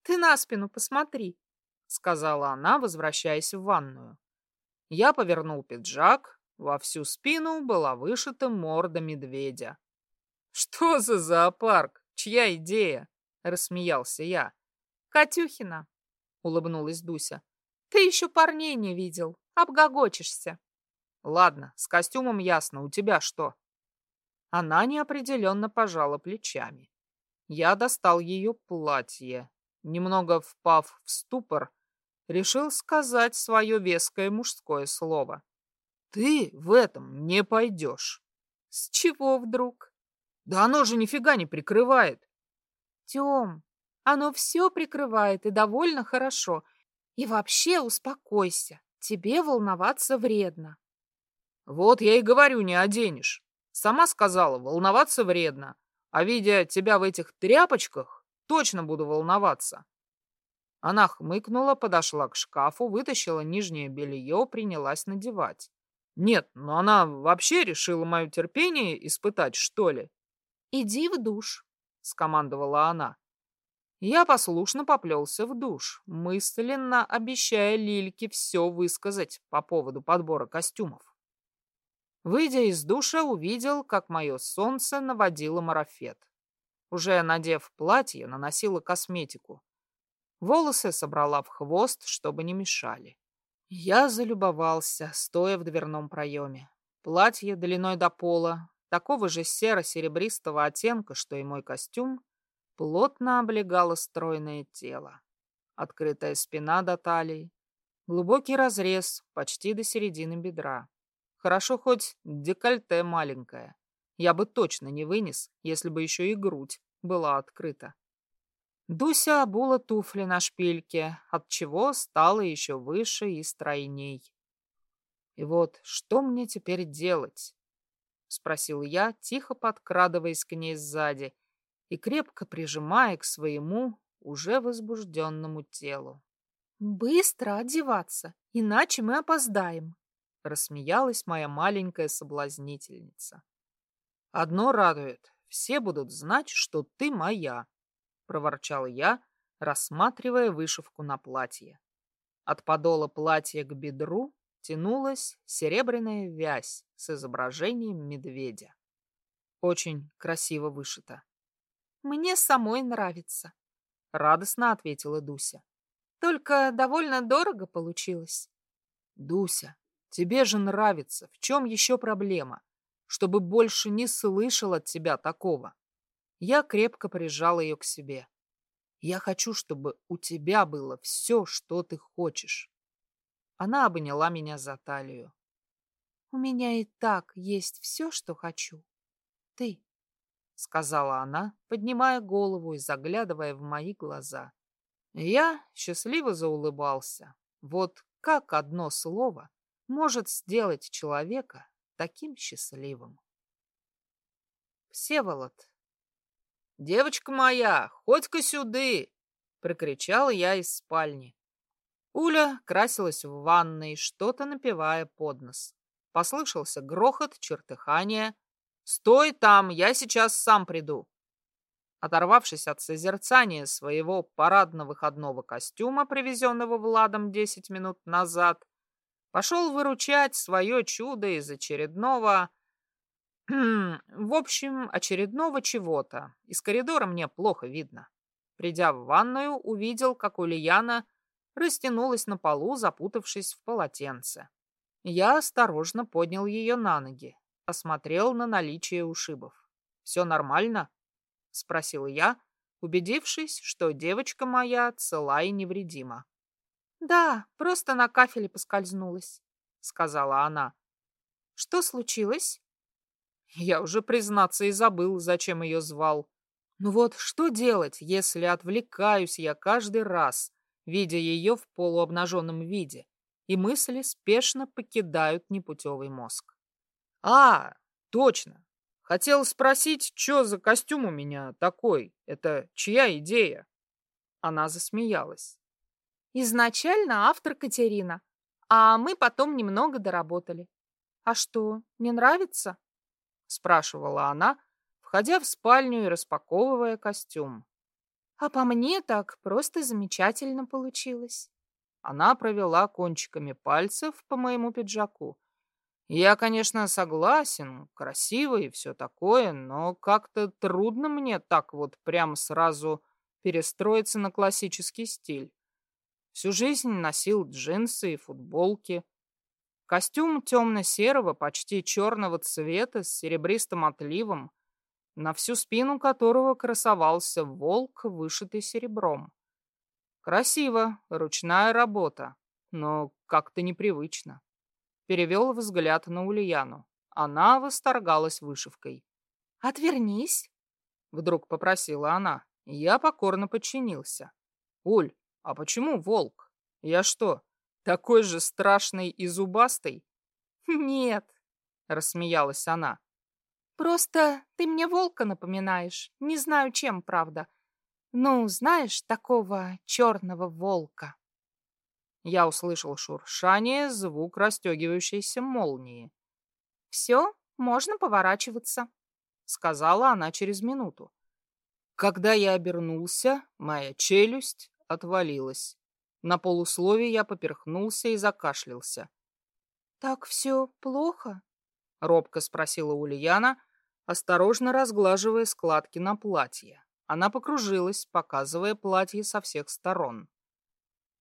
«Ты на спину посмотри», — сказала она, возвращаясь в ванную. Я повернул пиджак, во всю спину была вышита морда медведя. «Что за зоопарк? Чья идея?» — рассмеялся я. «Катюхина», — улыбнулась Дуся. «Ты еще парней не видел, обгогочешься». Ладно, с костюмом ясно. У тебя что? Она неопределенно пожала плечами. Я достал ее платье. Немного впав в ступор, решил сказать свое веское мужское слово. Ты в этом не пойдешь. С чего вдруг? Да оно же нифига не прикрывает. Тем, оно все прикрывает и довольно хорошо. И вообще успокойся, тебе волноваться вредно. Вот я и говорю, не оденешь. Сама сказала, волноваться вредно. А видя тебя в этих тряпочках, точно буду волноваться. Она хмыкнула, подошла к шкафу, вытащила нижнее белье, принялась надевать. Нет, но она вообще решила мое терпение испытать, что ли? «Иди в душ», — скомандовала она. Я послушно поплелся в душ, мысленно обещая Лильке все высказать по поводу подбора костюмов. Выйдя из душа, увидел, как мое солнце наводило марафет. Уже надев платье, наносила косметику. Волосы собрала в хвост, чтобы не мешали. Я залюбовался, стоя в дверном проеме. Платье длиной до пола, такого же серо-серебристого оттенка, что и мой костюм, плотно облегало стройное тело. Открытая спина до талии, глубокий разрез почти до середины бедра. Хорошо хоть декольте маленькое. Я бы точно не вынес, если бы еще и грудь была открыта. Дуся обула туфли на шпильке, от чего стала еще выше и стройней. И вот что мне теперь делать? Спросил я, тихо подкрадываясь к ней сзади и крепко прижимая к своему уже возбужденному телу. «Быстро одеваться, иначе мы опоздаем», — рассмеялась моя маленькая соблазнительница. «Одно радует, все будут знать, что ты моя», — проворчал я, рассматривая вышивку на платье. От подола платья к бедру тянулась серебряная вязь с изображением медведя. Очень красиво вышито. Мне самой нравится, радостно ответила Дуся. Только довольно дорого получилось. Дуся, тебе же нравится. В чем еще проблема? Чтобы больше не слышал от тебя такого. Я крепко прижал ее к себе. Я хочу, чтобы у тебя было все, что ты хочешь. Она обняла меня за талию. У меня и так есть все, что хочу. Ты сказала она, поднимая голову и заглядывая в мои глаза. Я счастливо заулыбался. Вот как одно слово может сделать человека таким счастливым. Всеволод. «Девочка моя, хоть-ка сюды!» — прокричал я из спальни. Уля красилась в ванной, что-то напивая под нос. Послышался грохот, чертыхание, «Стой там, я сейчас сам приду». Оторвавшись от созерцания своего парадно-выходного костюма, привезенного Владом десять минут назад, пошел выручать свое чудо из очередного... в общем, очередного чего-то. Из коридора мне плохо видно. Придя в ванную, увидел, как Ульяна растянулась на полу, запутавшись в полотенце. Я осторожно поднял ее на ноги осмотрел на наличие ушибов. «Все нормально?» — спросил я, убедившись, что девочка моя цела и невредима. «Да, просто на кафеле поскользнулась», — сказала она. «Что случилось?» Я уже, признаться, и забыл, зачем ее звал. Ну вот что делать, если отвлекаюсь я каждый раз, видя ее в полуобнаженном виде, и мысли спешно покидают непутевый мозг? А, точно. Хотел спросить, что за костюм у меня такой? Это чья идея? Она засмеялась. Изначально автор Катерина, а мы потом немного доработали. А что, не нравится? Спрашивала она, входя в спальню и распаковывая костюм. А по мне так просто замечательно получилось. Она провела кончиками пальцев по моему пиджаку, я, конечно, согласен, красиво и все такое, но как-то трудно мне так вот прям сразу перестроиться на классический стиль. Всю жизнь носил джинсы и футболки. Костюм темно-серого, почти черного цвета с серебристым отливом, на всю спину которого красовался волк, вышитый серебром. Красиво, ручная работа, но как-то непривычно перевел взгляд на Ульяну. Она восторгалась вышивкой. «Отвернись!» — вдруг попросила она. Я покорно подчинился. «Уль, а почему волк? Я что, такой же страшный и зубастый?» «Нет», — рассмеялась она. «Просто ты мне волка напоминаешь. Не знаю, чем, правда. Ну, знаешь, такого черного волка». Я услышал шуршание, звук расстегивающейся молнии. «Все, можно поворачиваться», — сказала она через минуту. Когда я обернулся, моя челюсть отвалилась. На полусловие я поперхнулся и закашлялся. «Так все плохо?» — робко спросила Ульяна, осторожно разглаживая складки на платье. Она покружилась, показывая платье со всех сторон.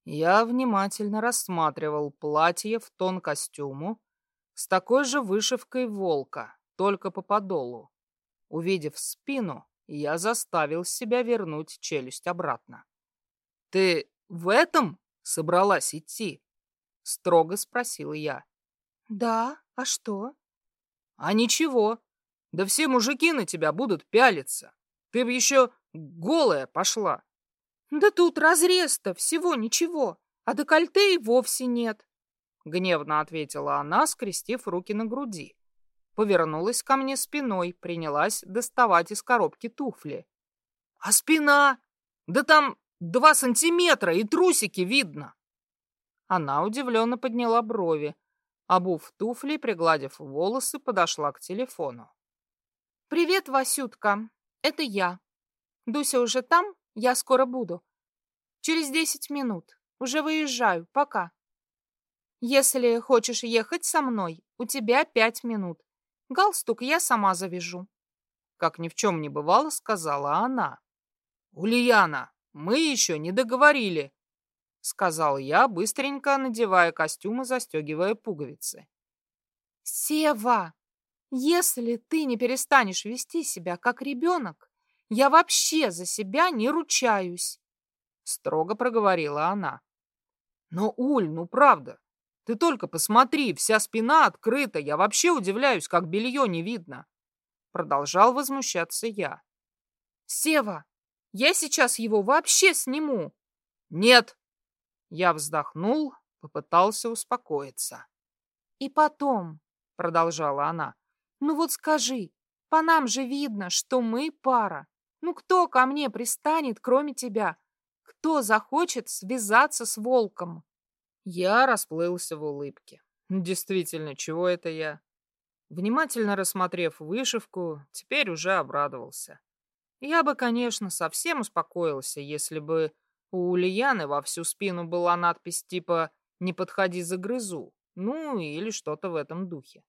Я внимательно рассматривал платье в тон костюму с такой же вышивкой волка, только по подолу. Увидев спину, я заставил себя вернуть челюсть обратно. «Ты в этом собралась идти?» — строго спросил я. «Да, а что?» «А ничего. Да все мужики на тебя будут пялиться. Ты бы еще голая пошла». «Да тут разрез-то, всего ничего, а декольте и вовсе нет», — гневно ответила она, скрестив руки на груди. Повернулась ко мне спиной, принялась доставать из коробки туфли. «А спина? Да там два сантиметра, и трусики видно!» Она удивленно подняла брови, обув туфли, пригладив волосы, подошла к телефону. «Привет, Васютка, это я. Дуся уже там?» Я скоро буду. Через десять минут. Уже выезжаю. Пока. Если хочешь ехать со мной, у тебя пять минут. Галстук я сама завяжу. Как ни в чем не бывало, сказала она. Ульяна, мы еще не договорили, сказал я, быстренько надевая костюм и застегивая пуговицы. Сева, если ты не перестанешь вести себя как ребенок, я вообще за себя не ручаюсь, строго проговорила она. Но, Уль, ну правда, ты только посмотри, вся спина открыта, я вообще удивляюсь, как белье не видно. Продолжал возмущаться я. Сева, я сейчас его вообще сниму. Нет. Я вздохнул, попытался успокоиться. И потом, продолжала она, ну вот скажи, по нам же видно, что мы пара. Ну кто ко мне пристанет, кроме тебя? Кто захочет связаться с волком? Я расплылся в улыбке. Действительно, чего это я? Внимательно рассмотрев вышивку, теперь уже обрадовался. Я бы, конечно, совсем успокоился, если бы у Ульяны во всю спину была надпись типа «Не подходи, загрызу», ну или что-то в этом духе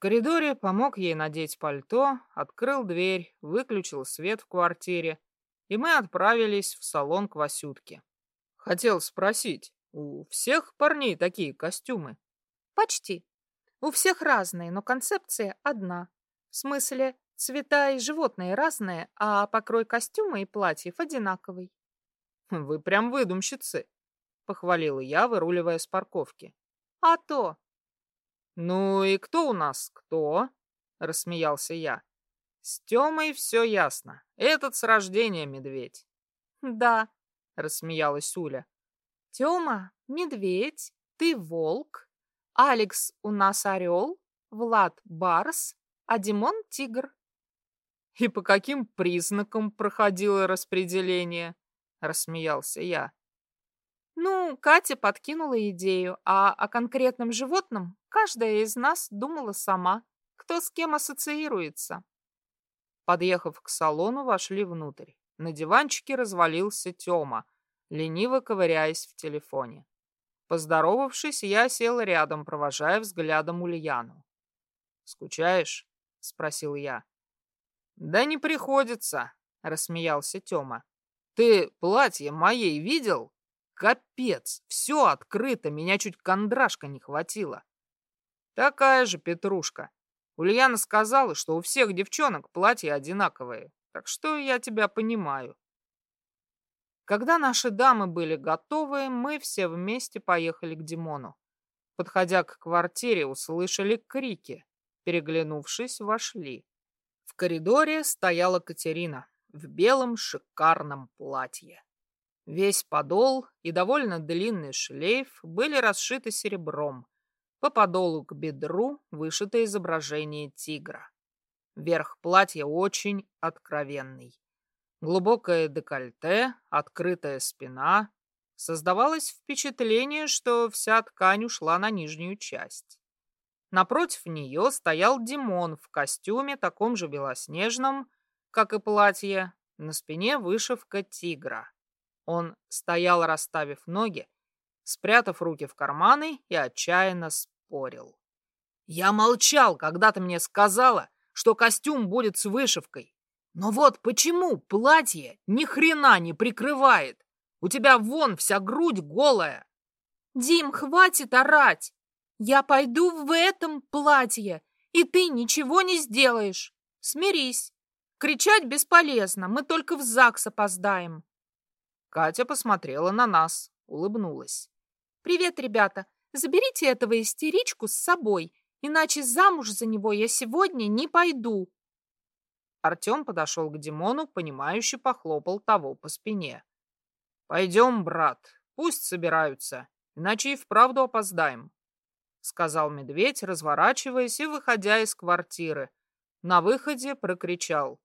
коридоре помог ей надеть пальто, открыл дверь, выключил свет в квартире, и мы отправились в салон к Васютке. Хотел спросить, у всех парней такие костюмы? Почти. У всех разные, но концепция одна. В смысле, цвета и животные разные, а покрой костюма и платьев одинаковый. Вы прям выдумщицы, похвалила я, выруливая с парковки. А то, «Ну и кто у нас кто?» — рассмеялся я. «С Тёмой все ясно. Этот с рождения медведь». «Да», — рассмеялась Уля. «Тёма — медведь, ты волк, Алекс у нас орел, Влад — барс, а Димон — тигр». «И по каким признакам проходило распределение?» — рассмеялся я. Ну, Катя подкинула идею, а о конкретном животном каждая из нас думала сама, кто с кем ассоциируется. Подъехав к салону, вошли внутрь. На диванчике развалился Тёма, лениво ковыряясь в телефоне. Поздоровавшись, я сел рядом, провожая взглядом Ульяну. «Скучаешь?» — спросил я. «Да не приходится», — рассмеялся Тёма. «Ты платье моей видел?» Капец, все открыто, меня чуть кондрашка не хватило. Такая же петрушка. Ульяна сказала, что у всех девчонок платья одинаковые, так что я тебя понимаю. Когда наши дамы были готовы, мы все вместе поехали к Димону. Подходя к квартире, услышали крики. Переглянувшись, вошли. В коридоре стояла Катерина в белом шикарном платье. Весь подол и довольно длинный шлейф были расшиты серебром, По подолу к бедру вышито изображение тигра. Верх платья очень откровенный. Глубокое декольте, открытая спина. Создавалось впечатление, что вся ткань ушла на нижнюю часть. Напротив нее стоял Димон в костюме, таком же белоснежном, как и платье, на спине вышивка тигра. Он стоял, расставив ноги, спрятав руки в карманы и отчаянно спорил. «Я молчал, когда ты мне сказала, что костюм будет с вышивкой. Но вот почему платье ни хрена не прикрывает? У тебя вон вся грудь голая!» «Дим, хватит орать! Я пойду в этом платье, и ты ничего не сделаешь. Смирись. Кричать бесполезно, мы только в ЗАГС опоздаем. Катя посмотрела на нас, улыбнулась. Привет, ребята. Заберите этого истеричку с собой, иначе замуж за него я сегодня не пойду. Артем подошел к Димону, понимающе похлопал того по спине. «Пойдем, брат, пусть собираются, иначе и вправду опоздаем. — сказал медведь, разворачиваясь и выходя из квартиры. На выходе прокричал.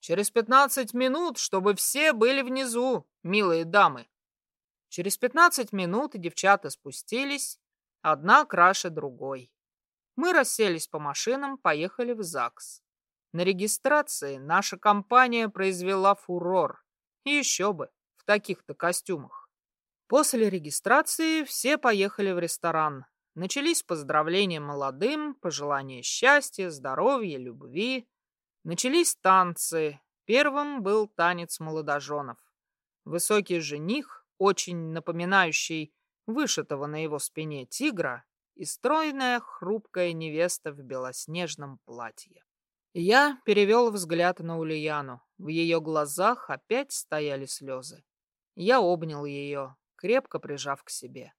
«Через пятнадцать минут, чтобы все были внизу, милые дамы!» Через пятнадцать минут девчата спустились, одна краше другой. Мы расселись по машинам, поехали в ЗАГС. На регистрации наша компания произвела фурор. И еще бы, в таких-то костюмах. После регистрации все поехали в ресторан, Начались поздравления молодым, пожелания счастья, здоровья, любви. Начались танцы. Первым был танец молодоженов. Высокий жених, очень напоминающий вышитого на его спине тигра, и стройная хрупкая невеста в белоснежном платье. Я перевел взгляд на Ульяну. В ее глазах опять стояли слезы. Я обнял ее, крепко прижав к себе.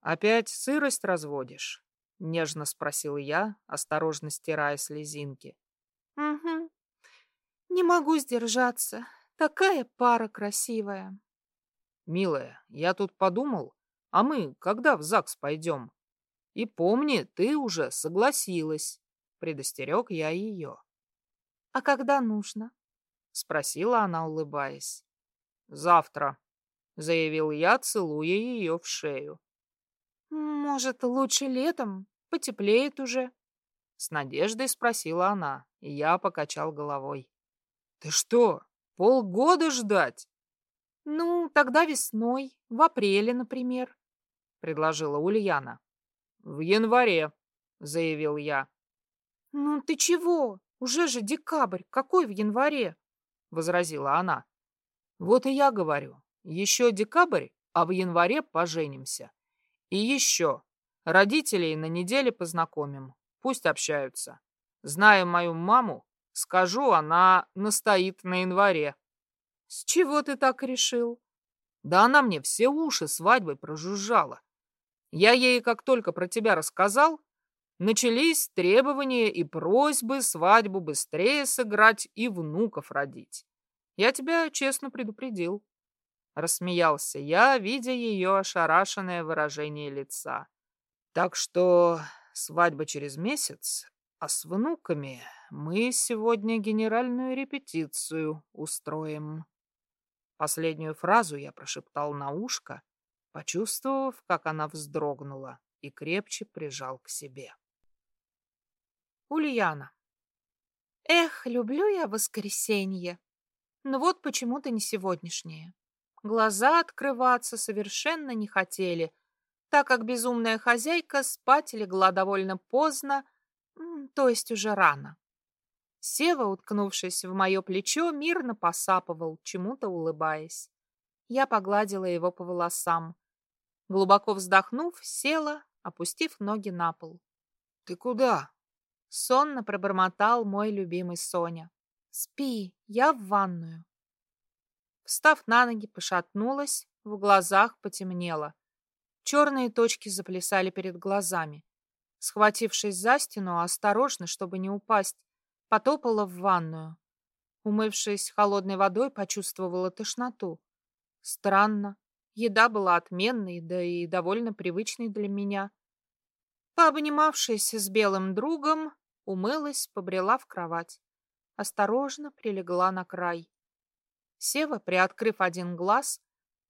«Опять сырость разводишь?» — нежно спросил я, осторожно стирая слезинки. «Угу. Не могу сдержаться. Такая пара красивая». «Милая, я тут подумал, а мы когда в ЗАГС пойдем? И помни, ты уже согласилась», — предостерег я ее. «А когда нужно?» — спросила она, улыбаясь. «Завтра», — заявил я, целуя ее в шею. «Может, лучше летом? Потеплеет уже?» С надеждой спросила она, и я покачал головой. «Ты что, полгода ждать?» «Ну, тогда весной, в апреле, например», — предложила Ульяна. «В январе», — заявил я. «Ну ты чего? Уже же декабрь. Какой в январе?» — возразила она. «Вот и я говорю. Еще декабрь, а в январе поженимся. И еще. Родителей на неделе познакомим. Пусть общаются. Зная мою маму, скажу, она настоит на январе. С чего ты так решил? Да она мне все уши свадьбой прожужжала. Я ей, как только про тебя рассказал, начались требования и просьбы свадьбу быстрее сыграть и внуков родить. Я тебя честно предупредил. Рассмеялся я, видя ее ошарашенное выражение лица. Так что свадьба через месяц, а с внуками мы сегодня генеральную репетицию устроим. Последнюю фразу я прошептал на ушко, почувствовав, как она вздрогнула и крепче прижал к себе. Ульяна. Эх, люблю я воскресенье. Но вот почему-то не сегодняшнее. Глаза открываться совершенно не хотели, так как безумная хозяйка спать легла довольно поздно, то есть уже рано. Сева, уткнувшись в мое плечо, мирно посапывал, чему-то улыбаясь. Я погладила его по волосам. Глубоко вздохнув, села, опустив ноги на пол. — Ты куда? — сонно пробормотал мой любимый Соня. — Спи, я в ванную. Встав на ноги, пошатнулась, в глазах потемнело. Черные точки заплясали перед глазами. Схватившись за стену, осторожно, чтобы не упасть, потопала в ванную. Умывшись холодной водой, почувствовала тошноту. Странно. Еда была отменной, да и довольно привычной для меня. Пообнимавшись с белым другом, умылась, побрела в кровать. Осторожно прилегла на край. Сева, приоткрыв один глаз,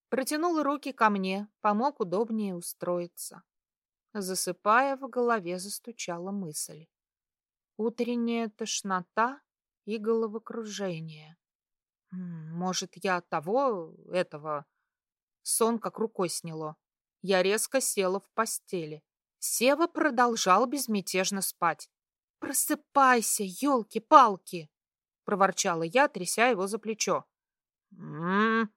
протянул руки ко мне, помог удобнее устроиться. Засыпая, в голове застучала мысль. Утренняя тошнота и головокружение. Может, я того, этого... Сон как рукой сняло. Я резко села в постели. Сева продолжал безмятежно спать. «Просыпайся, елки-палки!» — проворчала я, тряся его за плечо. «М-м-м!»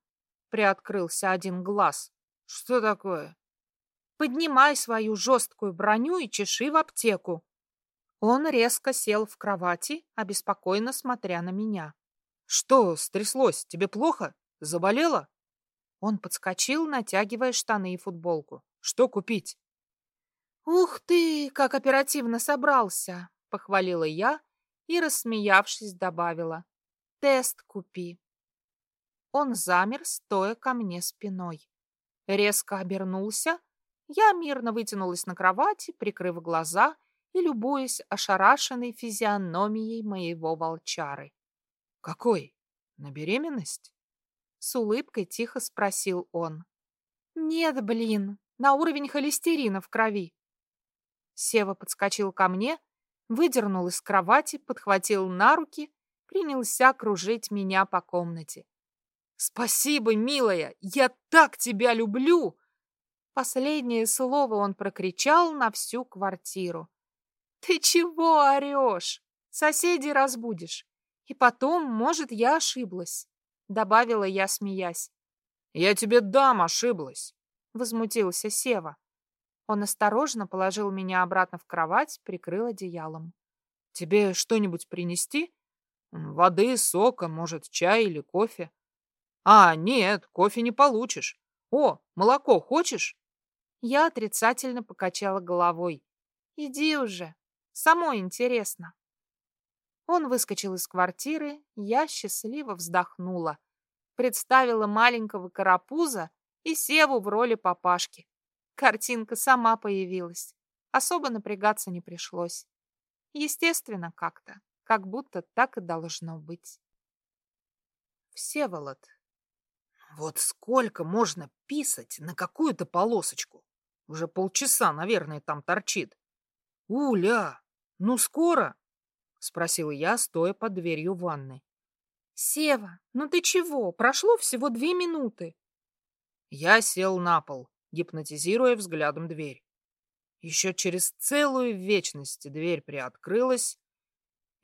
приоткрылся один глаз. «Что такое?» «Поднимай свою жесткую броню и чеши в аптеку!» Он резко сел в кровати, обеспокоенно смотря на меня. «Что стряслось? Тебе плохо? Заболела?» Он подскочил, натягивая штаны и футболку. «Что купить?» «Ух ты, как оперативно собрался!» — похвалила я и, рассмеявшись, добавила. «Тест купи». Он замер, стоя ко мне спиной. Резко обернулся. Я мирно вытянулась на кровати, прикрыв глаза и любуясь ошарашенной физиономией моего волчары. «Какой? На беременность?» С улыбкой тихо спросил он. «Нет, блин, на уровень холестерина в крови». Сева подскочил ко мне, выдернул из кровати, подхватил на руки, принялся кружить меня по комнате. «Спасибо, милая! Я так тебя люблю!» Последнее слово он прокричал на всю квартиру. «Ты чего орешь? Соседей разбудишь. И потом, может, я ошиблась», — добавила я, смеясь. «Я тебе дам ошиблась», — возмутился Сева. Он осторожно положил меня обратно в кровать, прикрыл одеялом. «Тебе что-нибудь принести? Воды, сока, может, чай или кофе?» А, нет, кофе не получишь. О, молоко хочешь? Я отрицательно покачала головой. Иди уже, самой интересно. Он выскочил из квартиры, я счастливо вздохнула. Представила маленького карапуза и Севу в роли папашки. Картинка сама появилась. Особо напрягаться не пришлось. Естественно как-то, как будто так и должно быть. Всеволод. Вот сколько можно писать на какую-то полосочку? Уже полчаса, наверное, там торчит. Уля, ну скоро? Спросила я, стоя под дверью ванны. Сева, ну ты чего? Прошло всего две минуты. Я сел на пол, гипнотизируя взглядом дверь. Еще через целую вечность дверь приоткрылась,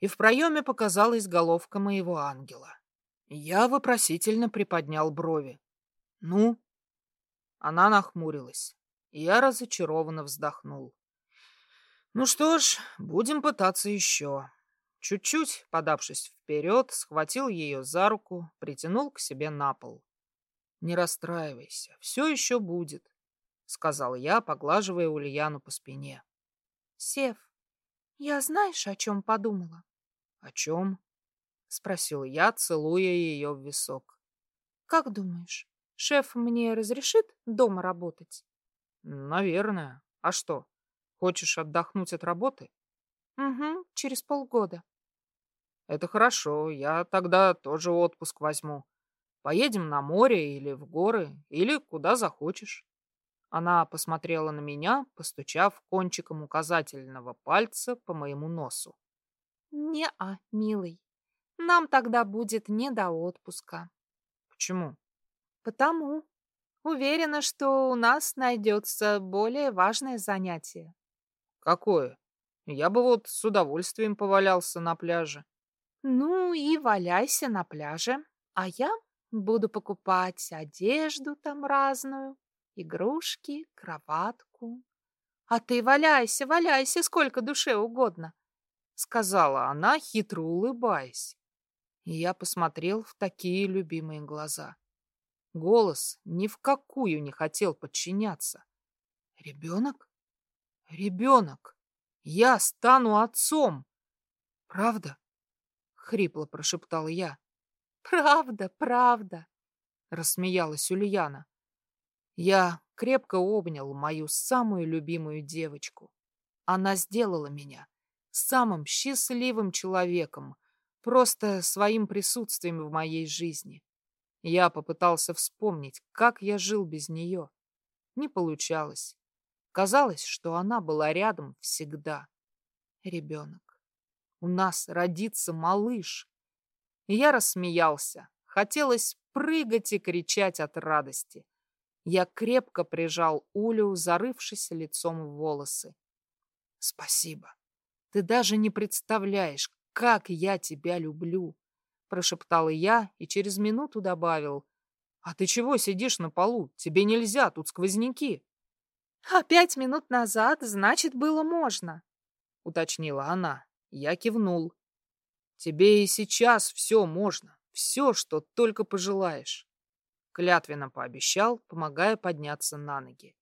и в проеме показалась головка моего ангела. Я вопросительно приподнял брови. «Ну?» Она нахмурилась. Я разочарованно вздохнул. «Ну что ж, будем пытаться еще». Чуть-чуть, подавшись вперед, схватил ее за руку, притянул к себе на пол. «Не расстраивайся, все еще будет», — сказал я, поглаживая Ульяну по спине. «Сев, я знаешь, о чем подумала?» «О чем?» — спросил я, целуя ее в висок. «Как думаешь, шеф мне разрешит дома работать?» «Наверное. А что, хочешь отдохнуть от работы?» «Угу, через полгода». «Это хорошо, я тогда тоже отпуск возьму. Поедем на море или в горы, или куда захочешь». Она посмотрела на меня, постучав кончиком указательного пальца по моему носу. «Не-а, милый, нам тогда будет не до отпуска. Почему? Потому. Уверена, что у нас найдется более важное занятие. Какое? Я бы вот с удовольствием повалялся на пляже. Ну и валяйся на пляже, а я буду покупать одежду там разную, игрушки, кроватку. А ты валяйся, валяйся сколько душе угодно, сказала она, хитро улыбаясь. И я посмотрел в такие любимые глаза. Голос ни в какую не хотел подчиняться. Ребенок? Ребенок! Я стану отцом! Правда? Хрипло прошептал я. Правда, правда, рассмеялась Ульяна. Я крепко обнял мою самую любимую девочку. Она сделала меня самым счастливым человеком, просто своим присутствием в моей жизни. Я попытался вспомнить, как я жил без нее. Не получалось. Казалось, что она была рядом всегда. Ребенок. У нас родится малыш. Я рассмеялся. Хотелось прыгать и кричать от радости. Я крепко прижал Улю, зарывшись лицом в волосы. «Спасибо. Ты даже не представляешь, как я тебя люблю!» Прошептал я и через минуту добавил. «А ты чего сидишь на полу? Тебе нельзя, тут сквозняки!» «А пять минут назад, значит, было можно», — уточнила она. Я кивнул. «Тебе и сейчас все можно все, что только пожелаешь. Клятвенно пообещал, помогая подняться на ноги.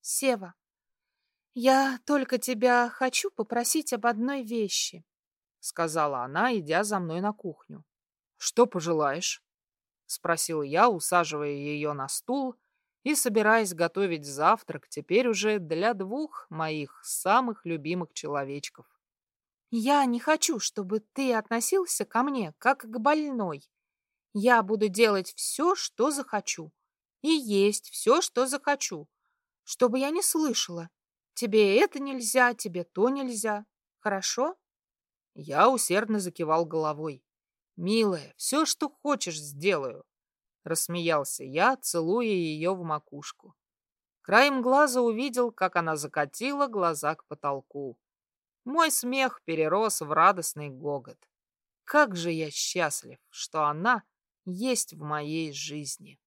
Сева, я только тебя хочу попросить об одной вещи, сказала она, идя за мной на кухню. Что пожелаешь? спросил я, усаживая ее на стул и собираясь готовить завтрак теперь уже для двух моих самых любимых человечков. Я не хочу, чтобы ты относился ко мне как к больной. Я буду делать все, что захочу. И есть все, что захочу. Чтобы я не слышала. Тебе это нельзя, тебе то нельзя. Хорошо? Я усердно закивал головой. «Милая, все, что хочешь, сделаю», — рассмеялся я, целуя ее в макушку. Краем глаза увидел, как она закатила глаза к потолку. Мой смех перерос в радостный гогот. Как же я счастлив, что она есть в моей жизни.